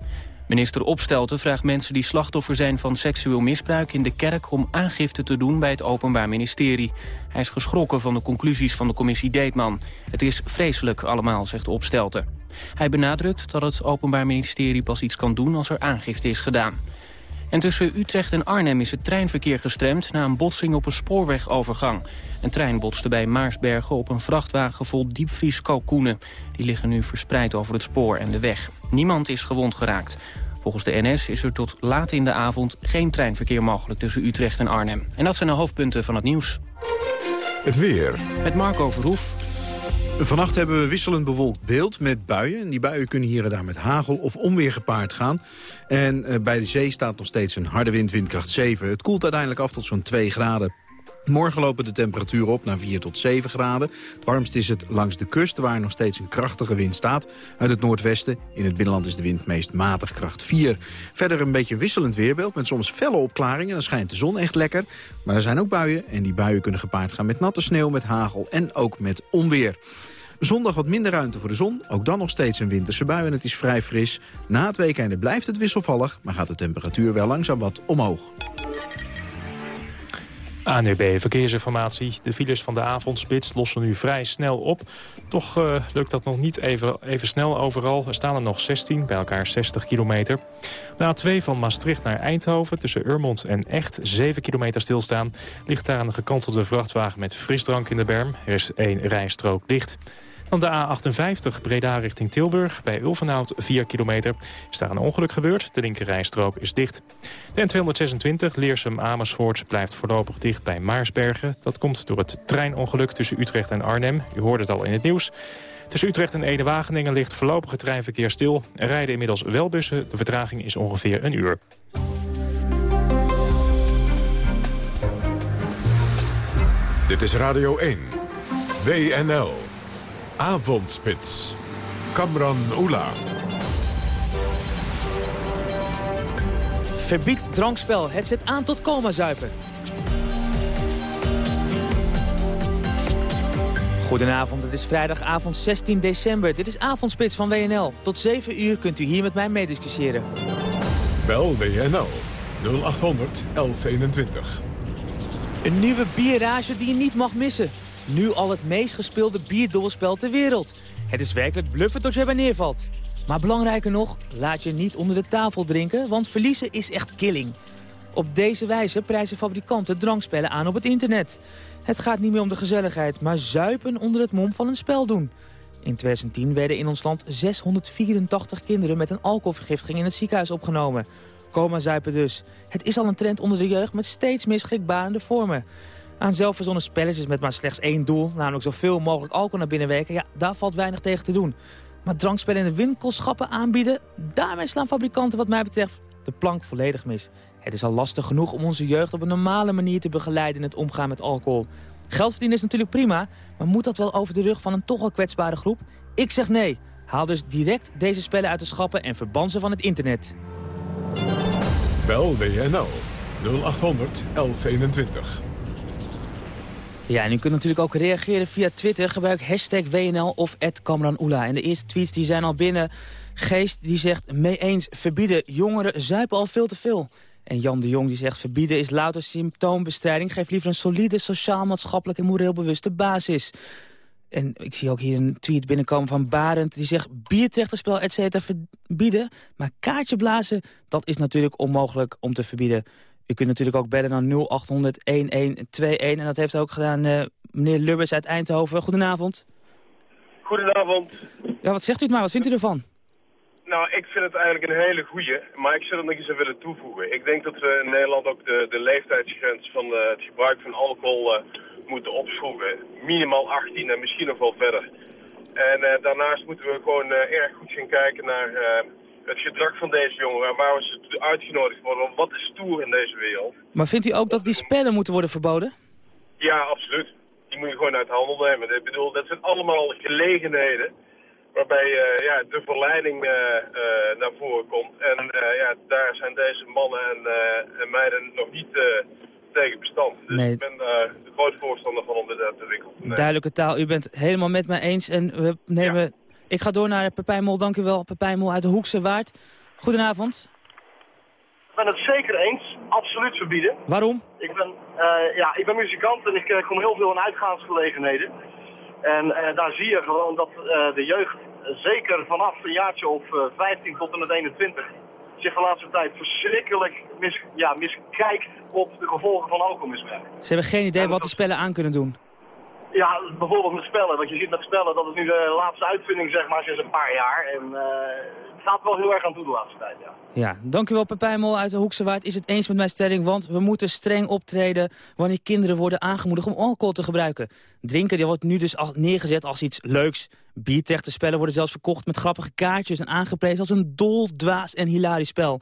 Minister Opstelten vraagt mensen die slachtoffer zijn van seksueel misbruik in de kerk om aangifte te doen bij het Openbaar Ministerie. Hij is geschrokken van de conclusies van de commissie Deetman. Het is vreselijk allemaal, zegt Opstelten. Hij benadrukt dat het Openbaar Ministerie pas iets kan doen als er aangifte is gedaan. En tussen Utrecht en Arnhem is het treinverkeer gestremd... na een botsing op een spoorwegovergang. Een trein botste bij Maarsbergen op een vrachtwagen vol diepvrieskalkoenen. Die liggen nu verspreid over het spoor en de weg. Niemand is gewond geraakt. Volgens de NS is er tot laat in de avond geen treinverkeer mogelijk tussen Utrecht en Arnhem. En dat zijn de hoofdpunten van het nieuws. Het weer. Met Marco Verhoef. Vannacht hebben we wisselend bewolkt beeld met buien. En die buien kunnen hier en daar met hagel of onweer gepaard gaan. En eh, bij de zee staat nog steeds een harde wind, windkracht 7. Het koelt uiteindelijk af tot zo'n 2 graden. Morgen lopen de temperaturen op naar 4 tot 7 graden. Het warmst is het langs de kust, waar nog steeds een krachtige wind staat. Uit het noordwesten. In het binnenland is de wind meest matig, kracht 4. Verder een beetje wisselend weerbeeld met soms felle opklaringen. Dan schijnt de zon echt lekker. Maar er zijn ook buien en die buien kunnen gepaard gaan met natte sneeuw, met hagel en ook met onweer. Zondag wat minder ruimte voor de zon. Ook dan nog steeds een winterse bui en het is vrij fris. Na het weekende blijft het wisselvallig, maar gaat de temperatuur wel langzaam wat omhoog. ANUB Verkeersinformatie. De files van de avondspits lossen nu vrij snel op. Toch uh, lukt dat nog niet even, even snel overal. Er staan er nog 16, bij elkaar 60 kilometer. De A2 van Maastricht naar Eindhoven tussen Urmond en Echt 7 kilometer stilstaan. Ligt daar een gekantelde vrachtwagen met frisdrank in de berm. Er is één rijstrook dicht. Dan de A58 Breda richting Tilburg. Bij Ulvenhout 4 kilometer is daar een ongeluk gebeurd. De linkerrijstrook is dicht. De N226 Leersum-Amersfoort blijft voorlopig dicht bij Maarsbergen. Dat komt door het treinongeluk tussen Utrecht en Arnhem. U hoorde het al in het nieuws. Tussen Utrecht en Ede-Wageningen ligt voorlopig treinverkeer stil. Er rijden inmiddels wel bussen. De vertraging is ongeveer een uur. Dit is Radio 1. WNL. Avondspits. Kamran Oela. Verbied drankspel. Het zet aan tot coma zuipen. Goedenavond, het is vrijdagavond 16 december. Dit is Avondspits van WNL. Tot 7 uur kunt u hier met mij meediscussiëren. Bel WNL 0800 1121. Een nieuwe bierrage die je niet mag missen. Nu al het meest gespeelde bierdobbelspel ter wereld. Het is werkelijk bluffen tot je erbij neervalt. Maar belangrijker nog, laat je niet onder de tafel drinken, want verliezen is echt killing. Op deze wijze prijzen fabrikanten drankspellen aan op het internet. Het gaat niet meer om de gezelligheid, maar zuipen onder het mom van een spel doen. In 2010 werden in ons land 684 kinderen met een alcoholvergiftiging in het ziekenhuis opgenomen. Coma zuipen dus. Het is al een trend onder de jeugd met steeds meer schrikbarende vormen. Aan zelfverzonnen spelletjes met maar slechts één doel, namelijk zoveel mogelijk alcohol naar binnen werken, ja, daar valt weinig tegen te doen. Maar drankspellen in de winkelschappen aanbieden, daarmee slaan fabrikanten wat mij betreft de plank volledig mis. Het is al lastig genoeg om onze jeugd op een normale manier te begeleiden in het omgaan met alcohol. Geld verdienen is natuurlijk prima, maar moet dat wel over de rug van een toch al kwetsbare groep? Ik zeg nee. Haal dus direct deze spellen uit de schappen en verban ze van het internet. Bel WNL 0800 1121. Ja, en u kunt natuurlijk ook reageren via Twitter. Gebruik hashtag WNL of @kamranoula. En de eerste tweets die zijn al binnen. Geest die zegt mee eens verbieden. Jongeren zuipen al veel te veel. En Jan de Jong die zegt verbieden is louter symptoombestrijding. Geef liever een solide sociaal-maatschappelijk en moreel bewuste basis. En ik zie ook hier een tweet binnenkomen van Barend. Die zegt biertrechterspel et cetera verbieden. Maar kaartje blazen, dat is natuurlijk onmogelijk om te verbieden. U kunt natuurlijk ook bellen naar 0800-1121. En dat heeft ook gedaan uh, meneer Lubbers uit Eindhoven. Goedenavond. Goedenavond. Ja, wat zegt u het maar? Wat vindt u ervan? Nou, ik vind het eigenlijk een hele goeie, maar ik zou er nog eens aan willen toevoegen. Ik denk dat we in Nederland ook de, de leeftijdsgrens van uh, het gebruik van alcohol uh, moeten opschroeven. Minimaal 18 en misschien nog wel verder. En daarnaast moeten we gewoon erg goed gaan kijken naar het gedrag van deze jongeren. En waar ze uitgenodigd worden. Want wat is stoer in deze wereld? Maar vindt u ook dat die spellen moeten worden verboden? Ja, absoluut. Die moet je gewoon uit handel nemen. Ik bedoel, dat zijn allemaal gelegenheden waarbij uh, ja, de verleiding uh, uh, naar voren komt. En ja, daar zijn deze mannen en, en meiden nog niet tegen bestand. Dus nee. ik ben de groot voorstander van om dit uit te wikkelen. Nee. Duidelijke taal, u bent helemaal met mij eens. En we nemen... Ja. Ik ga door naar Pepijn Mol, dank u wel. Pepijn Mol uit de Hoekse Waard. Goedenavond. Ik ben het zeker eens. Absoluut verbieden. Waarom? Ik ben, ja, ik ben muzikant en ik kom heel veel in uitgaansgelegenheden. En uh, daar zie je gewoon dat de jeugd, zeker vanaf een jaartje of uh, 15 tot en met 21, zich de laatste tijd verschrikkelijk mis, ja, miskijkt op de gevolgen van alcoholmisbruik. Ze hebben geen idee wat die spellen aan kunnen doen. Ja, bijvoorbeeld met spellen. Want je ziet met spellen dat het nu de laatste uitvinding zeg maar sinds een paar jaar. En het gaat wel heel erg aan toe de laatste tijd, ja. Ja, dank u wel Pepijn Mol uit de Hoekse Waard. Is het eens met mijn stelling, want we moeten streng optreden... wanneer kinderen worden aangemoedigd om alcohol te gebruiken. Drinken die wordt nu dus neergezet als iets leuks. Biertrechterspellen worden zelfs verkocht met grappige kaartjes... en aangeprezen als een dol, dwaas en hilarisch spel.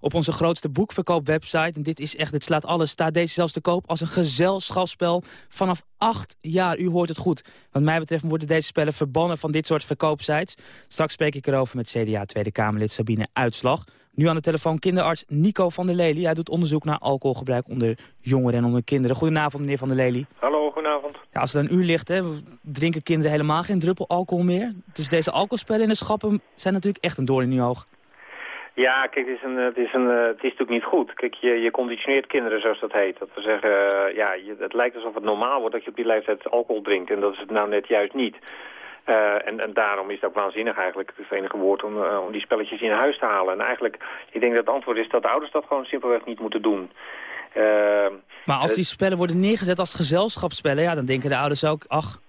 Op onze grootste boekverkoopwebsite, en dit is echt, dit slaat alles... staat deze zelfs te koop als een gezelschapsspel vanaf acht jaar. U hoort het goed. Wat mij betreft worden deze spellen verbannen van dit soort verkoopsites. Straks spreek ik erover met CDA Tweede Kamerlid Sabine Uitslag. Nu aan de telefoon kinderarts Nico van der Lely. Hij doet onderzoek naar alcoholgebruik onder jongeren en onder kinderen. Goedenavond, meneer van der Lely. Hallo, goedenavond. Ja, als het aan u ligt, hè, drinken kinderen helemaal geen druppel alcohol meer. Dus deze alcoholspellen in de schappen zijn natuurlijk echt een doorn in uw oog. Ja, kijk, het is, een, het, is een, het is natuurlijk niet goed. Kijk, je, je conditioneert kinderen, zoals dat heet. Dat we zeggen, uh, ja, je, het lijkt alsof het normaal wordt dat je op die leeftijd alcohol drinkt. En dat is het nou net juist niet. Uh, en, en, daarom is het ook waanzinnig eigenlijk, het enige woord, om, uh, om die spelletjes in huis te halen. En eigenlijk, ik denk dat het antwoord is dat de ouders dat gewoon simpelweg niet moeten doen. Maar als die spellen worden neergezet als gezelschapsspellen, ja, dan denken de ouders ook, ach...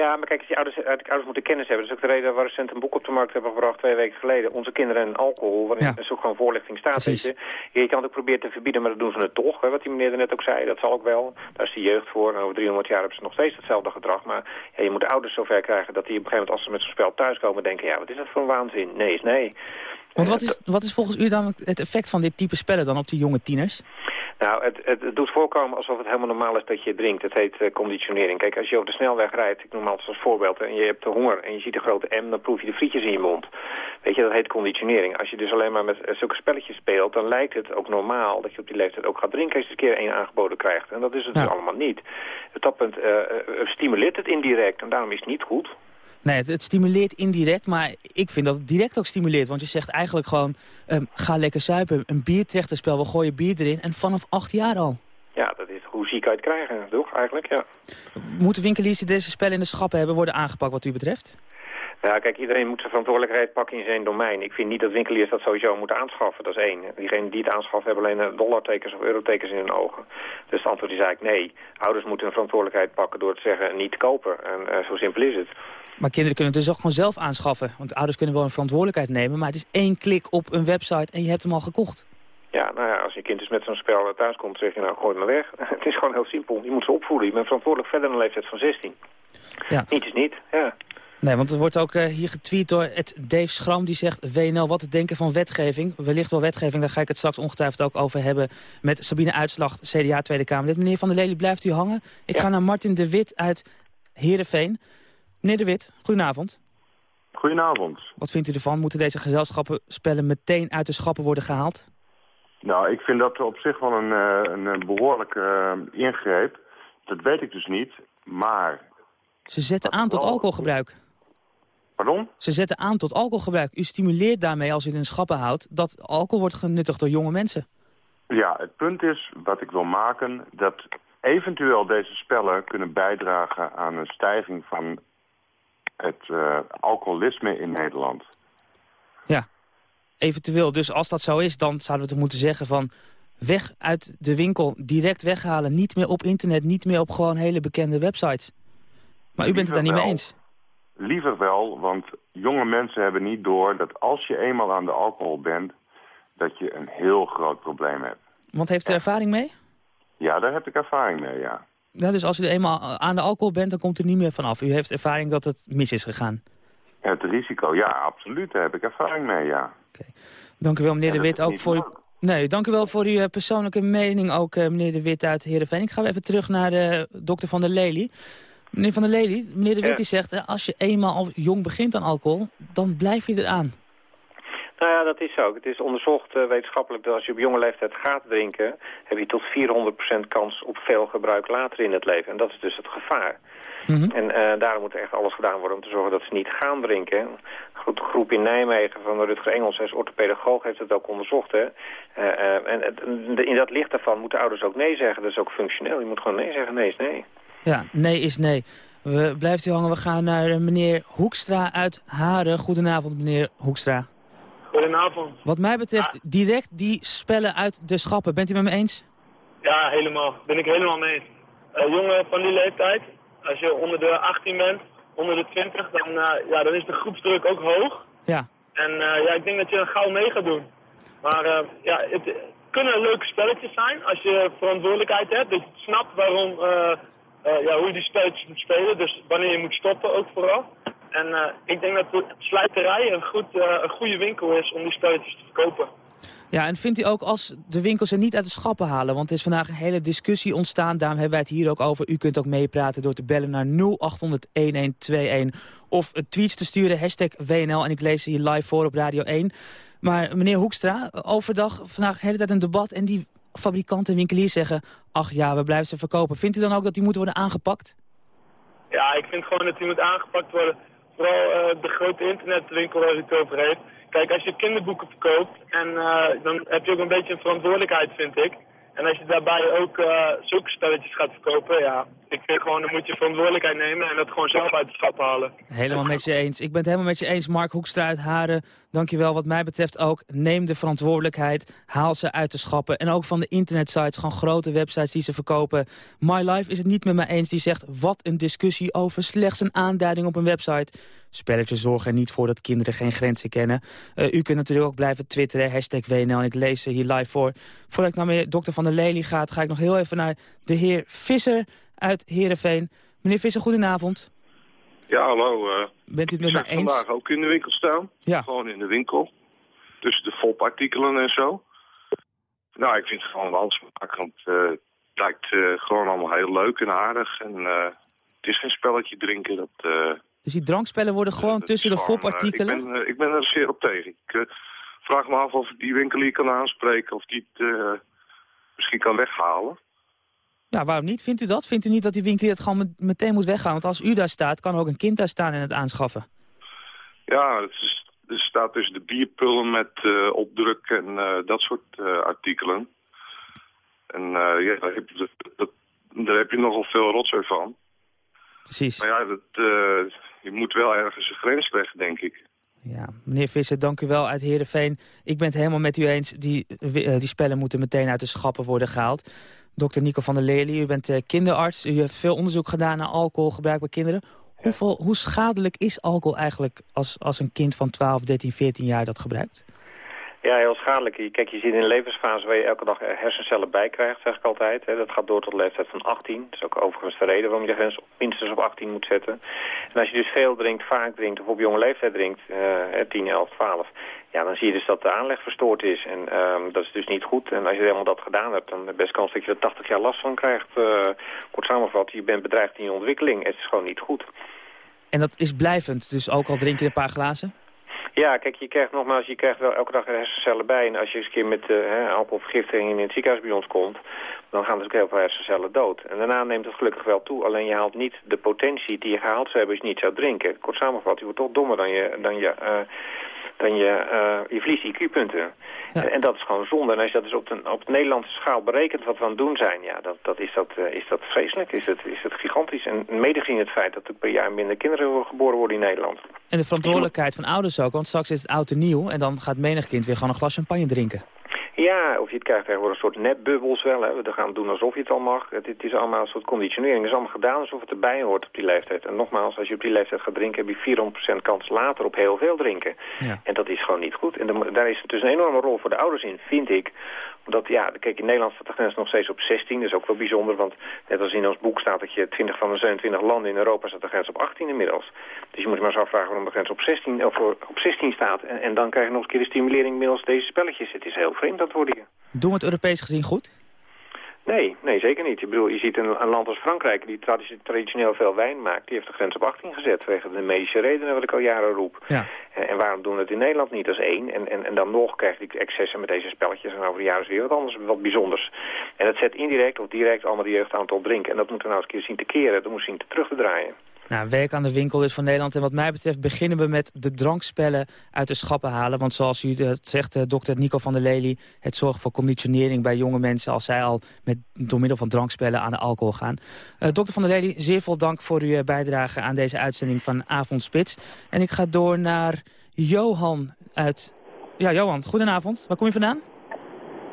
Ja, maar kijk, die ouders, die ouders moeten kennis hebben. Dat is ook de reden waar we recent een boek op de markt hebben gebracht twee weken geleden. Onze kinderen en alcohol, waarin ja. ook gewoon voorlichting staat. Weet je. je kan het ook proberen te verbieden, maar dat doen ze het toch. Hè, wat die meneer er net ook zei, dat zal ook wel. Daar is de jeugd voor. En over 300 jaar hebben ze nog steeds hetzelfde gedrag. Maar ja, je moet de ouders zover krijgen dat die op een gegeven moment, als ze met zo'n spel thuiskomen, denken, ja, wat is dat voor een waanzin? Nee is nee. Want wat is, wat is volgens u dan het effect van dit type spellen dan op die jonge tieners? Nou, het, het, het, doet voorkomen alsof het helemaal normaal is dat je drinkt. Het heet uh, conditionering. Kijk, als je over de snelweg rijdt, ik noem het als voorbeeld, en je hebt de honger en je ziet een grote M, dan proef je de frietjes in je mond. Weet je, dat heet conditionering. Als je dus alleen maar met uh, zulke spelletjes speelt, dan lijkt het ook normaal dat je op die leeftijd ook gaat drinken als je een keer één aangeboden krijgt. En dat is het ja. dus allemaal niet. Op dat punt uh, stimuleert het indirect en daarom is het niet goed. Nee, het, het, stimuleert indirect, maar ik vind dat het direct ook stimuleert. Want je zegt eigenlijk gewoon, um, ga lekker suipen. Een biertrechterspel, we gooien bier erin. En vanaf acht jaar al. Ja, dat is hoe ziek uit krijgen, toch? Eigenlijk, ja. Moeten winkeliers die deze spellen in de schappen hebben worden aangepakt wat u betreft? Ja, kijk, iedereen moet zijn verantwoordelijkheid pakken in zijn domein. Ik vind niet dat winkeliers dat sowieso moeten aanschaffen, dat is één. Diegenen die het aanschaffen hebben alleen dollartekens of eurotekens in hun ogen. Dus het antwoord is eigenlijk nee. Ouders moeten hun verantwoordelijkheid pakken door te zeggen niet kopen. En uh, zo simpel is het. Maar kinderen kunnen het dus ook gewoon zelf aanschaffen. Want ouders kunnen wel een verantwoordelijkheid nemen. Maar het is één klik op een website en je hebt hem al gekocht. Ja, nou ja, als je kind dus met zo'n spel thuis komt, zeg je nou, gooi het maar weg. het is gewoon heel simpel. Je moet ze opvoeden. Je bent verantwoordelijk verder een leeftijd van 16. Ja. Niet is niet, ja. Nee, want er wordt ook eh, hier getweet door het Dave Schram. Die zegt, WNL, wat te denken van wetgeving. Wellicht wel wetgeving, daar ga ik het straks ongetwijfeld ook over hebben... met Sabine Uitslag, CDA Tweede Kamerlid. Meneer Van der Lely, blijft u hangen? Ik ga naar Martin de Wit uit Heerenveen. Meneer de Wit, goedenavond. Goedenavond. Wat vindt u ervan? Moeten deze gezelschappen spellen meteen uit de schappen worden gehaald? Nou, ik vind dat op zich wel een, uh, een behoorlijke uh, ingreep. Dat weet ik dus niet, maar... Ze zetten aan tot alcoholgebruik. Pardon? Ze zetten aan tot alcoholgebruik. U stimuleert daarmee, als u het in schappen houdt, dat alcohol wordt genuttigd door jonge mensen. Ja, het punt is, wat ik wil maken, dat eventueel deze spellen kunnen bijdragen aan een stijging van het uh, alcoholisme in Nederland. Ja, eventueel. Dus als dat zo is, dan zouden we toch moeten zeggen van... weg uit de winkel, direct weghalen. Niet meer op internet, niet meer op gewoon hele bekende websites. Maar u bent het daar niet mee eens? Liever wel, want jonge mensen hebben niet door dat als je eenmaal aan de alcohol bent... dat je een heel groot probleem hebt. Want heeft u er ervaring mee? Ja, daar heb ik ervaring mee, ja. Ja. Dus als u eenmaal aan de alcohol bent, dan komt u niet meer vanaf. U heeft ervaring dat het mis is gegaan? Het risico, ja, absoluut. Daar heb ik ervaring mee, ja. Oké. Dank u wel, meneer De Wit, ook voor uw... Nee, dank u wel voor uw persoonlijke mening, ook uh, meneer De Wit uit Heerenveen. Ik ga even terug naar de dokter Van der Lely. Meneer Van der Lely, meneer De Wit die zegt, als je eenmaal al jong begint aan alcohol, dan blijf je eraan. Nou ja, dat is ook. Het is onderzocht uh, wetenschappelijk dat als je op jonge leeftijd gaat drinken... heb je tot 400% kans op veel gebruik later in het leven. En dat is dus het gevaar. Mm -hmm. En uh, daarom moet echt alles gedaan worden om te zorgen dat ze niet gaan drinken. Een groep in Nijmegen van Rutger Engels, hij is orthopedagoog, heeft het ook onderzocht. Hè? Uh, en het, in dat licht daarvan moeten ouders ook nee zeggen. Dat is ook functioneel. Je moet gewoon nee zeggen. Nee is nee. Ja, nee is nee. We, blijft u hangen. We gaan naar meneer Hoekstra uit Haren. Goedenavond, meneer Hoekstra. Goedenavond. Wat mij betreft, direct die spellen uit de schappen. Bent u met me eens? Ja, helemaal. Ben ik helemaal mee eens. Uh, jongen van die leeftijd, als je onder de 18 bent, onder de 20, dan, uh, ja, dan is de groepsdruk ook hoog. Ja. En uh, ja, ik denk dat je gauw mee gaat doen. Maar ja, het kunnen leuke spelletjes zijn als je verantwoordelijkheid hebt. Dat je snapt waarom, ja, hoe je die spelletjes moet spelen. Dus wanneer je moet stoppen ook vooral. En uh, ik denk dat de slijterij een, goed, uh, een goede winkel is om die spelletjes te verkopen. Ja, en vindt u ook als de winkels er niet uit de schappen halen? Want er is vandaag een hele discussie ontstaan. Daarom hebben wij het hier ook over. U kunt ook meepraten door te bellen naar 0800-1121. Of tweets te sturen, hashtag WNL. En ik lees hier live voor op Radio 1. Maar meneer Hoekstra, overdag vandaag de hele tijd een debat. En die fabrikanten en winkeliers zeggen... ach ja, we blijven ze verkopen. Vindt u dan ook dat die moeten worden aangepakt? Ja, ik vind gewoon dat die moet aangepakt worden vooral uh, de grote internetwinkel waar u het over heeft. Kijk, als je kinderboeken verkoopt, en, uh, dan heb je ook een beetje een verantwoordelijkheid, vind ik. En als je daarbij ook uh, zulke spelletjes gaat verkopen, ja, ik vind gewoon, dan moet je verantwoordelijkheid nemen en dat gewoon zelf uit de schap halen. Helemaal met je eens. Ik ben het helemaal met je eens, Mark Hoekstra uit Haren. Dankjewel. Wat mij betreft ook, neem de verantwoordelijkheid, haal ze uit de schappen. En ook van de internetsites, gewoon grote websites die ze verkopen. My Life is het niet met mij eens, die zegt, wat een discussie over slechts een aanduiding op een website. Spelletjes zorgen er niet voor dat kinderen geen grenzen kennen. Uh, u kunt natuurlijk ook blijven twitteren, hashtag WNL. En ik lees ze hier live voor. Voordat ik naar meneer dokter Van der Lely ga, ga ik nog heel even naar de heer Visser uit Heerenveen. Meneer Visser, goedenavond. Ja, hallo. Uh, Bent u het met mij eens? vandaag ook in de winkel staan. Ja. Gewoon in de winkel. Tussen de fopartikelen en zo. Nou, ik vind het gewoon wel smakelijk. Uh, het lijkt uh, gewoon allemaal heel leuk en aardig. En het is geen spelletje drinken. Dat, dus die drankspellen worden gewoon tussen de fopartikelen? ik, ben, ik ben er zeer op tegen. Ik vraag me af of die winkelier kan aanspreken. Of die het misschien kan weghalen. Ja, waarom niet? Vindt u dat? Vindt u niet dat die winkelier het gewoon meteen moet weggaan? Want als u daar staat, kan ook een kind daar staan en het aanschaffen. Ja, het is, er staat dus de bierpullen met uh, opdruk en uh, dat soort uh, artikelen. En ja, daar heb, je, dat, daar heb je nogal veel rotzooi van. Precies. Maar ja, dat, je moet wel ergens een grens leggen, denk ik. Ja, meneer Visser, dank u wel uit Heerenveen. Ik ben het helemaal met u eens. Die, die spellen moeten meteen uit de schappen worden gehaald. Dokter Nico van der Lely, u bent uh, kinderarts. U heeft veel onderzoek gedaan naar alcoholgebruik bij kinderen. Hoeveel, hoe schadelijk is alcohol eigenlijk als, als een kind van 12, 13, 14 jaar dat gebruikt? Ja, heel schadelijk. Kijk, je ziet in een levensfase waar je elke dag hersencellen bij krijgt, zeg ik altijd. Dat gaat door tot de leeftijd van 18. Dat is ook overigens de reden waarom je de grens minstens op 18 moet zetten. En als je dus veel drinkt, vaak drinkt of op jonge leeftijd drinkt, uh, 10, 11, 12... Ja, dan zie je dus dat de aanleg verstoord is. En uh, dat is dus niet goed. En als je helemaal dat gedaan hebt, dan best kans dat je er 80 jaar last van krijgt. Kort samengevat, je bent bedreigd in je ontwikkeling. Het is gewoon niet goed. En dat is blijvend, dus ook al drink je een paar glazen? Ja, kijk, je krijgt nogmaals, je krijgt wel elke dag hersencellen bij. En als je eens een keer met uh, alcoholvergiftiging in het ziekenhuis bij ons komt, dan gaan ook heel veel hersencellen dood. En daarna neemt het gelukkig wel toe. Alleen je haalt niet de potentie die je gehaald zou hebben als je niet zou drinken. Kort samengevat, je wordt toch dommer dan je, dan je uh, dan je, uh, je verliest IQ-punten. En dat is gewoon zonde. En als je dat dus op de, op de Nederlandse schaal berekent wat we aan het doen zijn, ja, dat, dat is, dat, uh, is dat vreselijk, is het, is het gigantisch. En mede gezien het feit dat er per jaar minder kinderen geboren worden in Nederland. En de verantwoordelijkheid van ouders ook, want straks is het oud en nieuw en dan gaat menig kind weer gewoon een glas champagne drinken. Ja, of je het krijgt tegenwoordig een soort netbubbels wel. Hè. We gaan doen alsof je het al mag. Het, het, is allemaal een soort conditionering. Het is allemaal gedaan alsof het erbij hoort op die leeftijd. En nogmaals, als je op die leeftijd gaat drinken... heb je 400% kans later op heel veel drinken. Ja. En dat is gewoon niet goed. En de, daar is dus een enorme rol voor de ouders in, vind ik omdat, ja, kijk, in Nederland staat de grens nog steeds op 16. Dat is ook wel bijzonder, want net als in ons boek staat dat je 20 van de 27 landen in Europa staat de grens op 18 inmiddels. Dus je moet je maar eens afvragen waarom de grens op 16, of op 16 staat. En, en dan krijg je nog een keer de stimulering middels deze spelletjes. Het is heel vreemd dat worden hier. Doen we het Europees gezien goed? Nee, nee, zeker niet. Ik bedoel, je ziet een, een land als Frankrijk, die traditioneel veel wijn maakt, die heeft de grens op 18 gezet, vanwege de medische redenen, wat ik al jaren roep. Ja. En, en, waarom doen we het in Nederland niet als één? En, en, en dan nog krijg je excessen met deze spelletjes en over de jaren is weer wat anders, wat bijzonders. En dat zet indirect of direct allemaal die jeugd aan het drinken. En dat moeten we nou eens een keer zien te keren, dat moet zien te terug te draaien. Nou, werk aan de winkel is van Nederland. En wat mij betreft beginnen we met de drankspellen uit de schappen halen. Want zoals u het zegt, uh, dokter Nico van der Lely... het zorgt voor conditionering bij jonge mensen... als zij al met, door middel van drankspellen aan de alcohol gaan. Uh, dokter van der Lely, zeer veel dank voor uw eh, bijdrage... aan deze uitzending van Avondspits. En ik ga door naar Johan uit... Ja, Johan, goedenavond. Waar kom je vandaan?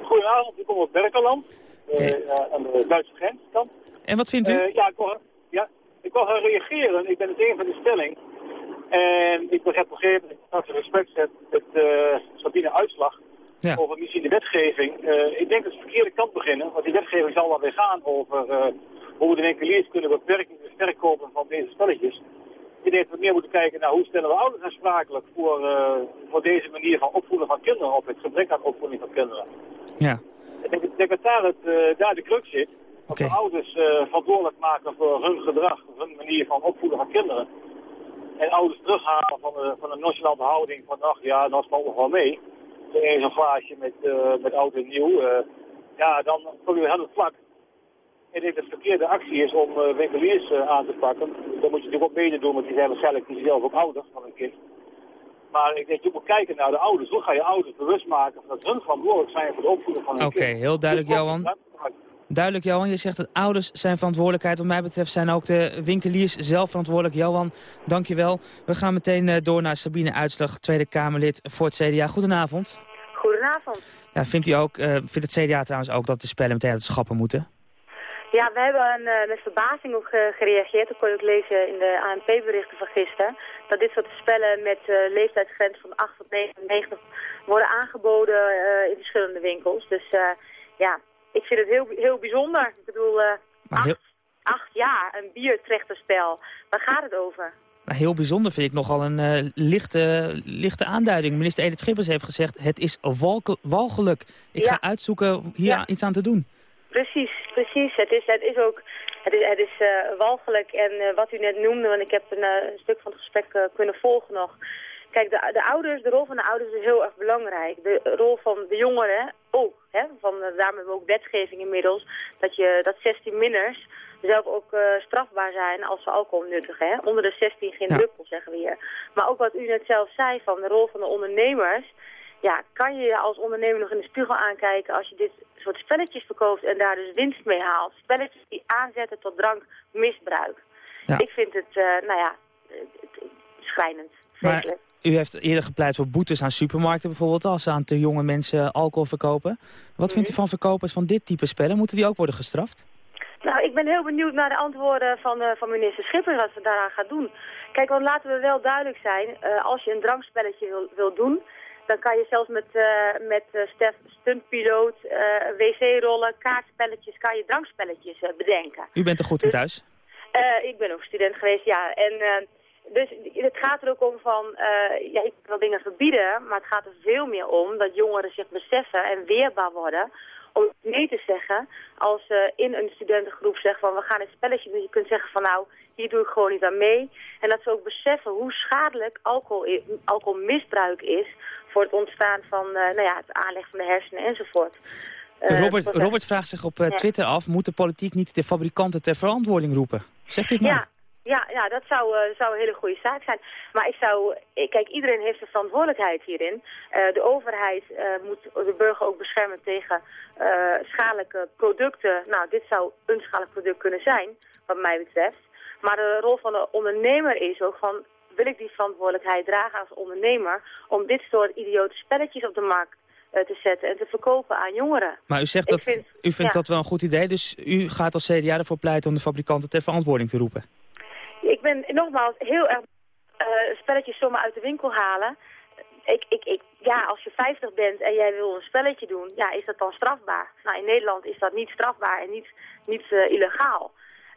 Goedenavond, ik kom uit Berkeland. Okay. Uh, aan de Duitse grens. En wat vindt u? ja, ik hoor, ja, ik wil gaan reageren. Ik ben het een van de stelling. En ik heb begrepen dat je respect zet met uh, Sabine uitslag ja. over misschien de wetgeving. Uh, ik denk dat ze de verkeerde kant beginnen. Want die wetgeving zal wel weer gaan over uh, hoe we de winkeliers kunnen beperken het verkopen van deze spelletjes. Ik denk dat we meer moeten kijken naar hoe stellen we ouders aansprakelijk voor, voor deze manier van opvoeden van kinderen. Of het gebrek aan opvoeding van kinderen. Ja. Ik denk, ik denk dat daar, het, daar de crux zit. Dat de ouders uh, verantwoordelijk maken voor hun gedrag, hun manier van opvoeden van kinderen. En ouders terughalen van, de, van een nonchalante houding van, ach ja, dan valt nog wel mee. Eens een glaasje met, uh, met oud en nieuw. Uh, ja, dan kom je heel het vlak. En ik het verkeerde actie is om winkeliers aan te pakken. Dan moet je natuurlijk ook mede doen, want die zijn waarschijnlijk die zelf ook ouder van een kind. Maar ik denk, je moet kijken naar de ouders. Hoe ga je ouders bewust maken dat hun verantwoordelijk zijn voor de opvoeding van hun kind? Oké, heel duidelijk, Johan. Duidelijk, Johan. Je zegt dat ouders zijn verantwoordelijkheid. Wat mij betreft zijn ook de winkeliers zelf verantwoordelijk. Johan, dank je wel. We gaan meteen uh, door naar Sabine Uitslag, Tweede Kamerlid voor het CDA. Goedenavond. Goedenavond. Ja, vindt, u ook, uh, vindt het CDA trouwens ook dat de spellen meteen uit de schappen moeten? Ja, we hebben uh, met verbazing ook gereageerd. Dat kon je ook lezen in de ANP-berichten van gisteren. Dat dit soort spellen met leeftijdsgrens van 8 tot 99 worden aangeboden in verschillende winkels. Dus ja, ik vind het heel, heel bijzonder. Ik bedoel, uh, acht, heel... acht, jaar, een biertrechterspel. Waar gaat het over? Maar heel bijzonder vind ik nogal een uh, lichte, lichte aanduiding. Minister Edith Schippers heeft gezegd, het is walgelijk. Ik ga uitzoeken hier ja. iets aan te doen. Precies, precies. Het is, het is ook het is, het is uh, walgelijk. En wat u net noemde, want ik heb een, een stuk van het gesprek kunnen volgen nog... Kijk, de, de ouders, de rol van de ouders is heel erg belangrijk. De rol van de jongeren ook. Hè? Van, eh, daarom hebben we ook wetgeving inmiddels. Dat, je, dat 16 minners zelf ook uh, strafbaar zijn als ze alcohol nuttigen. Hè? Onder de 16 geen ja. druppel, zeggen we hier. Maar ook wat u net zelf zei van de rol van de ondernemers. Ja, kan je je als ondernemer nog in de spiegel aankijken als je dit soort spelletjes verkoopt en daar dus winst mee haalt. Spelletjes die aanzetten tot drankmisbruik. Ja. Ik vind het, uh, nou ja, schrijnend. Maar u heeft eerder gepleit voor boetes aan supermarkten bijvoorbeeld... als ze aan te jonge mensen alcohol verkopen. Wat vindt u van verkopers van dit type spellen? Moeten die ook worden gestraft? Nou, ik ben heel benieuwd naar de antwoorden van, uh, van minister Schippers wat ze daaraan gaat doen. Kijk, want laten we wel duidelijk zijn, uh, als je een drankspelletje wil, wil doen, dan kan je zelfs met, uh, met Stef, stuntpiloot, wc-rollen, kaartspelletjes, kan je drankspelletjes bedenken. U bent er goed in dus, thuis? ik ben ook student geweest, ja. En dus het gaat er ook om van, uh, ja, ik wil dingen verbieden, maar het gaat er veel meer om dat jongeren zich beseffen en weerbaar worden om nee te zeggen als ze in een studentengroep zeggen van we gaan een spelletje doen. Je kunt zeggen van nou, hier doe ik gewoon niet aan mee. En dat ze ook beseffen hoe schadelijk alcohol, alcoholmisbruik is voor het ontstaan van uh, nou ja, het aanleg van de hersenen enzovoort. Uh, Robert, Robert vraagt zich op Twitter af, moet de politiek niet de fabrikanten ter verantwoording roepen? Zegt u het maar. Ja. Ja, ja dat zou, uh, zou een hele goede zaak zijn. Maar ik zou, kijk, iedereen heeft een verantwoordelijkheid hierin. Uh, de overheid uh, moet de burger ook beschermen tegen schadelijke producten. Nou, dit zou een schadelijk product kunnen zijn, wat mij betreft. Maar de rol van de ondernemer is ook van, wil ik die verantwoordelijkheid dragen als ondernemer... om dit soort idiote spelletjes op de markt te zetten en te verkopen aan jongeren. Maar u zegt dat vind, u vindt ja. dat wel een goed idee, dus u gaat als CDA ervoor pleiten om de fabrikanten ter verantwoording te roepen? Ik ben nogmaals heel erg uh, spelletjes zomaar uit de winkel halen. Ik, ik, ik, ja, als je 50 bent en jij wil een spelletje doen, ja, is dat dan strafbaar? Nou, in Nederland is dat niet strafbaar en niet, niet uh, illegaal.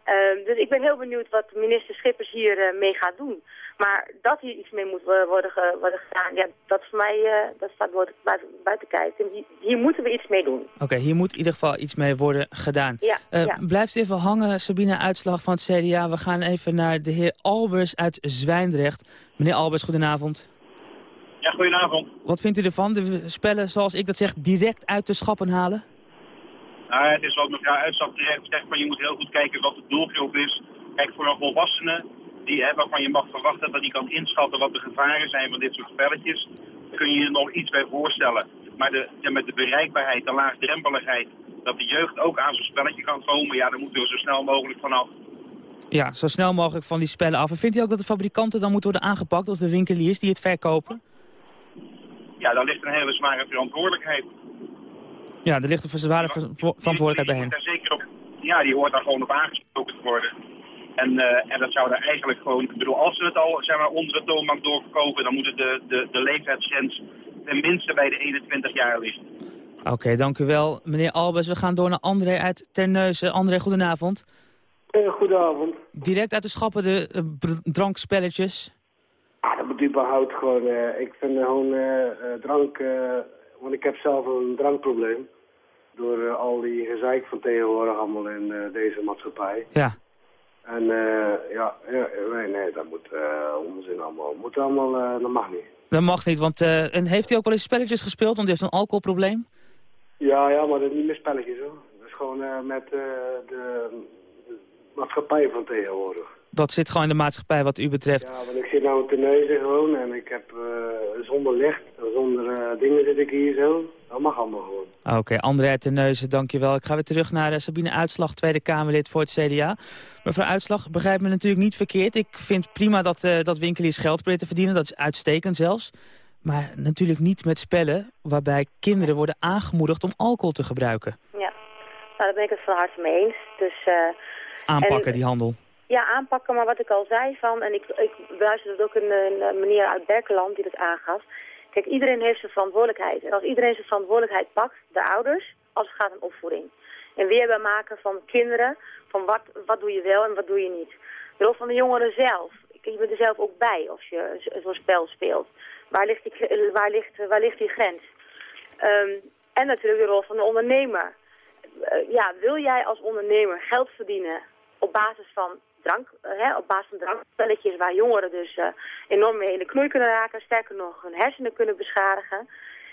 Uh, dus ik ben heel benieuwd wat minister Schippers hier uh, mee gaat doen. Maar dat hier iets mee moet worden, ge, worden gedaan, ja, dat voor mij uh, dat staat buiten, buiten kijf. En hier, hier, moeten we iets mee doen. Oké, okay, hier moet in ieder geval iets mee worden gedaan. Ja, ja. Blijft even hangen, Sabine, uitslag van het CDA. We gaan even naar de heer Albers uit Zwijndrecht. Meneer Albers, goedenavond. Ja, goedenavond. Wat vindt u ervan? De spellen, zoals ik dat zeg, direct uit de schappen halen? Nou, het is nog ja, uitstap terecht, zeg maar, je moet heel goed kijken wat de doelgroep is. Kijk, voor een volwassene, die, hè, waarvan je mag verwachten dat die kan inschatten wat de gevaren zijn van dit soort spelletjes, kun je je nog iets bij voorstellen. Maar de, ja, met de bereikbaarheid, de laagdrempeligheid, dat de jeugd ook aan zo'n spelletje kan komen, ja, daar moeten we zo snel mogelijk vanaf. Ja, zo snel mogelijk van die spellen af. En vindt u ook dat de fabrikanten dan moeten worden aangepakt als de winkeliers die het verkopen? Ja, daar ligt een hele zware verantwoordelijkheid. Ja, er ligt een zware verantwoordelijkheid bij hen. Zeker op, ja, die hoort daar gewoon op aangesproken te worden. En, uh, en dat zou er eigenlijk gewoon... Ik bedoel, als ze het al zeg maar, onder de toonbank doorverkopen... dan moet het de, de, de leeftijdsgrens tenminste bij de 21 jaar liggen. Oké, okay, dank u wel. Meneer Albers, we gaan door naar André uit Terneuzen. André, goedenavond. Uh, goedenavond. Direct uit de schappen de uh, drankspelletjes. Ah, dat moet überhaupt gewoon... ik vind gewoon drank... want ik heb zelf een drankprobleem. Door uh, al die gezeik van tegenwoordig allemaal in uh, deze maatschappij. Ja. En uh, ja, ja, nee, nee, dat moet onzin allemaal. Moet allemaal, dat mag niet. Dat mag niet, want en heeft hij ook wel eens spelletjes gespeeld? Want hij heeft een alcoholprobleem? Ja, ja, maar dat is niet meer spelletjes hoor. Dat is gewoon met de, de maatschappij van tegenwoordig. Dat zit gewoon in de maatschappij wat u betreft? Ja, want ik zit nou te neuzen gewoon en ik heb uh, zonder licht, zonder uh, dingen zit ik hier zo. Dat mag allemaal gewoon. Oké, okay, André Terneuzen, dankjewel. Ik ga weer terug naar uh, Sabine Uitslag, Tweede Kamerlid voor het CDA. Mevrouw Uitslag, begrijp me natuurlijk niet verkeerd. Ik vind prima dat, dat winkeliers geld proberen te verdienen. Dat is uitstekend zelfs. Maar natuurlijk niet met spellen waarbij kinderen worden aangemoedigd om alcohol te gebruiken. Ja, nou, daar ben ik het van harte mee eens. Dus, Aanpakken, en, die handel. Ja, aanpakken, maar wat ik al zei van, en ik, ik beluisterde ook een, een meneer uit Berkeland die dat aangaf. Kijk, iedereen heeft zijn verantwoordelijkheid. En als iedereen zijn verantwoordelijkheid pakt, de ouders, als het gaat om opvoeding. En weerbaar maken van kinderen, van wat, wat doe je wel en wat doe je niet. De rol van de jongeren zelf. Je bent er zelf ook bij als je zo'n spel speelt. Waar ligt die, waar ligt, waar ligt die grens? Um, en natuurlijk de rol van de ondernemer. Uh, ja, wil jij als ondernemer geld verdienen op basis van drank, hè, op basis van drankspelletjes waar jongeren dus uh, enorm mee in de knoei kunnen raken, sterker nog hun hersenen kunnen beschadigen.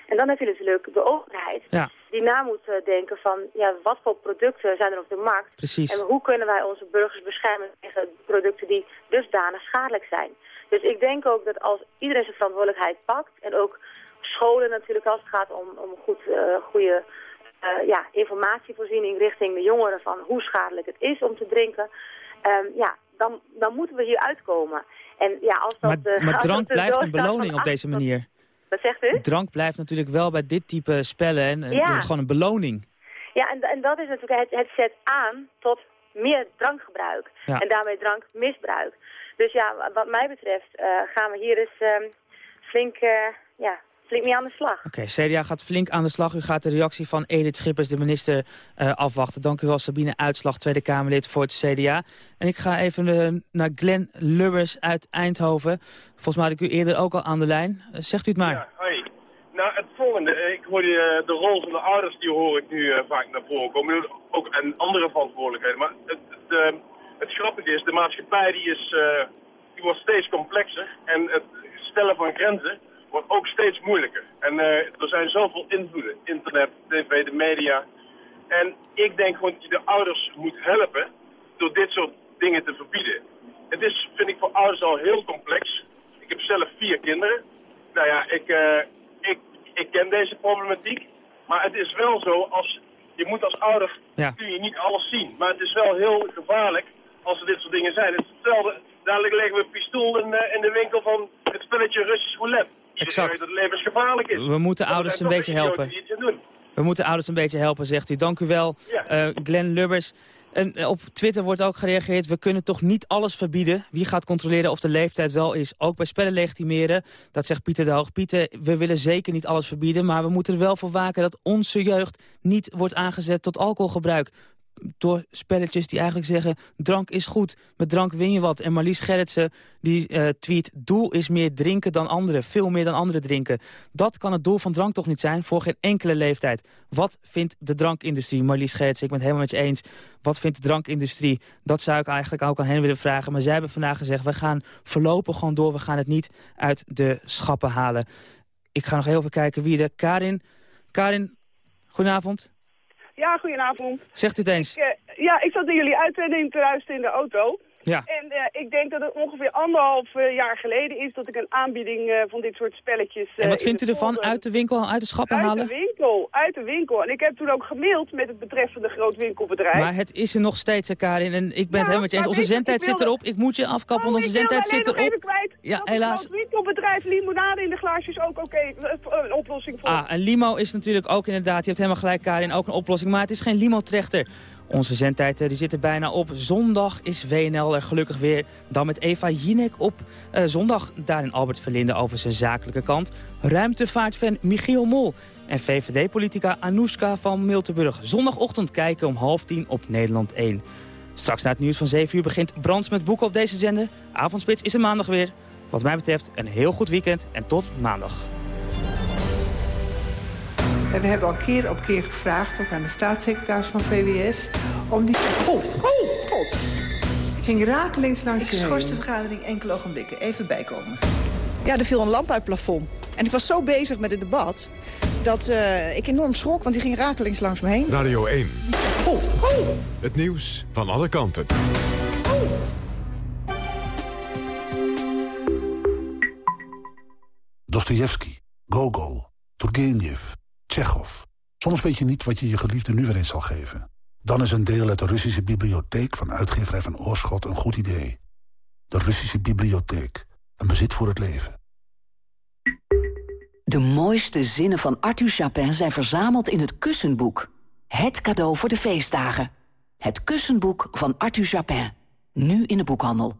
En dan heb je natuurlijk de overheid ja. die na moet uh, denken van ja, wat voor producten zijn er op de markt. Precies. En hoe kunnen wij onze burgers beschermen tegen producten die dusdanig schadelijk zijn. Dus ik denk ook dat als iedereen zijn verantwoordelijkheid pakt en ook scholen natuurlijk als het gaat om, om goed, uh, goede uh, ja, informatievoorziening richting de jongeren van hoe schadelijk het is om te drinken. Um, ja, dan, dan moeten we hier uitkomen. En, ja, als dat, maar, uh, maar als drank blijft een beloning op deze manier. Wat zegt u? Drank blijft natuurlijk wel bij dit type spellen en, ja. gewoon een beloning. Ja, en, en dat is natuurlijk, het, het zet aan tot meer drankgebruik. Ja. En daarmee drankmisbruik. Dus ja, wat mij betreft uh, gaan we hier eens uh, flink, ja, flink mee aan de slag. Oké, CDA gaat flink aan de slag. U gaat de reactie van Edith Schippers, de minister, uh, afwachten. Dank u wel, Sabine Uitslag, Tweede Kamerlid voor het CDA. En ik ga even uh, naar Glenn Lubbers uit Eindhoven. Volgens mij had ik u eerder ook al aan de lijn. Uh, zegt u het maar. Ja, hoi. Nou, het volgende. Ik hoor die, de rol van de ouders, die hoor ik nu vaak naar voren komen. Ook en andere verantwoordelijkheden. Maar het, het, het grappige is, de maatschappij die is, die wordt steeds complexer. En het stellen van grenzen wordt ook steeds moeilijker. En uh, er zijn zoveel invloeden. Internet, tv, de media. En ik denk gewoon dat je de ouders moet helpen door dit soort dingen te verbieden. Het is, vind ik, voor ouders al heel complex. Ik heb zelf vier kinderen. Nou ja, ik, uh, ik, ik ken deze problematiek. Maar het is wel zo, als, je moet als ouder, ja. kun je niet alles zien. Maar het is wel heel gevaarlijk als er dit soort dingen zijn. Het is hetzelfde, dadelijk leggen we een pistool in, uh, in de winkel van het spelletje Russisch roulette. Exact. dat het levensgevaarlijk is. We moeten ouders een beetje helpen. We moeten ouders een beetje helpen, zegt u. Dank u wel, ja. uh, Glenn Lubbers. En op Twitter wordt ook gereageerd, we kunnen toch niet alles verbieden. Wie gaat controleren of de leeftijd wel is? Ook bij spellen legitimeren, dat zegt Pieter de Hoog. Pieter, we willen zeker niet alles verbieden, maar we moeten er wel voor waken dat onze jeugd niet wordt aangezet tot alcoholgebruik door spelletjes die eigenlijk zeggen... drank is goed, met drank win je wat. En Marlies Gerritsen die uh, tweet... doel is meer drinken dan anderen, veel meer dan anderen drinken. Dat kan het doel van drank toch niet zijn voor geen enkele leeftijd. Wat vindt de drankindustrie? Marlies Gerritsen, ik ben het helemaal met je eens. Wat vindt de drankindustrie? Dat zou ik eigenlijk ook aan hen willen vragen. Maar zij hebben vandaag gezegd, we gaan voorlopig gewoon door. We gaan het niet uit de schappen halen. Ik ga nog heel even kijken wie er... Karin, Karin, goedenavond. Ja, goedenavond. Zegt u het eens. Ik, uh, ja, ik zat in jullie uitzending te luisteren in de auto. Ja. En uh, ik denk dat het ongeveer anderhalf uh, jaar geleden is dat ik een aanbieding uh, van dit soort spelletjes... en wat vindt u ervan? Uit de winkel, uit de schappen uit halen? Uit de winkel, uit de winkel. En ik heb toen ook gemaild met het betreffende grootwinkelbedrijf. Maar het is er nog steeds, Karin. En ik ben ja, het helemaal met je eens. Onze zendtijd zit erop. Ik moet je afkappen, oh, want onze zendtijd zit erop. Ja, helaas. Winkelbedrijf limonade in de glaasjes ook oké okay, een oplossing voor. Ah, een limo is natuurlijk ook inderdaad, je hebt helemaal gelijk, Karin, ook een oplossing. Maar het is geen limo-trechter. Onze zendtijd die zit bijna op. Zondag is WNL er gelukkig weer. Dan met Eva Jinek op uh, zondag. Daarin Albert Verlinde over zijn zakelijke kant. Ruimtevaartfan Michiel Mol. En VVD-politica Anoushka van Miltenburg. Zondagochtend kijken om half tien op Nederland 1. Straks na het nieuws van 7 uur begint Brands met boeken op deze zender. Avondspits is er maandag weer. Wat mij betreft een heel goed weekend en tot maandag. En we hebben al keer op keer gevraagd, ook aan de staatssecretaris van VWS... om die... Oh, oh, god. Ging rakelings langs Ik schors de vergadering enkele ogenblikken. Even bijkomen. Ja, er viel een lamp uit het plafond. En ik was zo bezig met het debat... dat uh, ik enorm schrok, want die ging rakelings langs me heen. Radio 1. Oh, oh. Het nieuws van alle kanten. Dostoevsky, Gogol, Turgenev, Tsjechov. Soms weet je niet wat je je geliefde nu weer eens zal geven. Dan is een deel uit de Russische bibliotheek van uitgeverij van Oorschot een goed idee. De Russische bibliotheek. Een bezit voor het leven. De mooiste zinnen van Arthur Chapin zijn verzameld in het Kussenboek. Het cadeau voor de feestdagen. Het Kussenboek van Arthur Chapin. Nu in de boekhandel.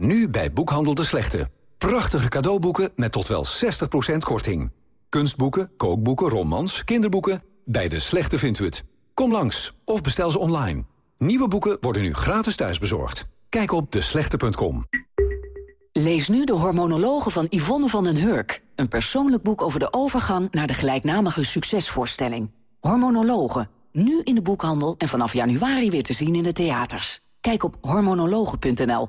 Nu bij Boekhandel de Slechte. Prachtige cadeauboeken met tot wel 60% korting. Kunstboeken, kookboeken, romans, kinderboeken. Bij De Slechte vindt u het. Kom langs of bestel ze online. Nieuwe boeken worden nu gratis thuisbezorgd. Kijk op deslechte.com. Lees nu de hormonologen van Yvonne van den Hurk. Een persoonlijk boek over de overgang naar de gelijknamige succesvoorstelling. Hormonologen. Nu in de boekhandel en vanaf januari weer te zien in de theaters. Kijk op hormonologen.nl.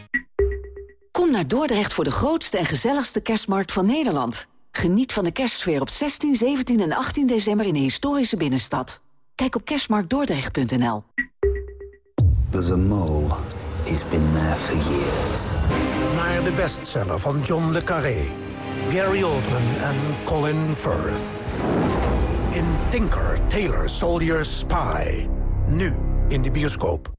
Kom naar Dordrecht voor de grootste en gezelligste kerstmarkt van Nederland. Geniet van de kerstsfeer op 16, 17 en 18 december in de historische binnenstad. Kijk op kerstmarktdordrecht.nl. There's a mole. He's been there for years. Naar de bestseller van John le Carré. Gary Oldman en Colin Firth. In Tinker, Tailor, Soldier, Spy. Nu in de bioscoop.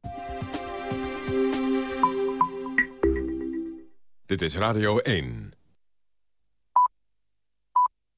Dit is Radio 1.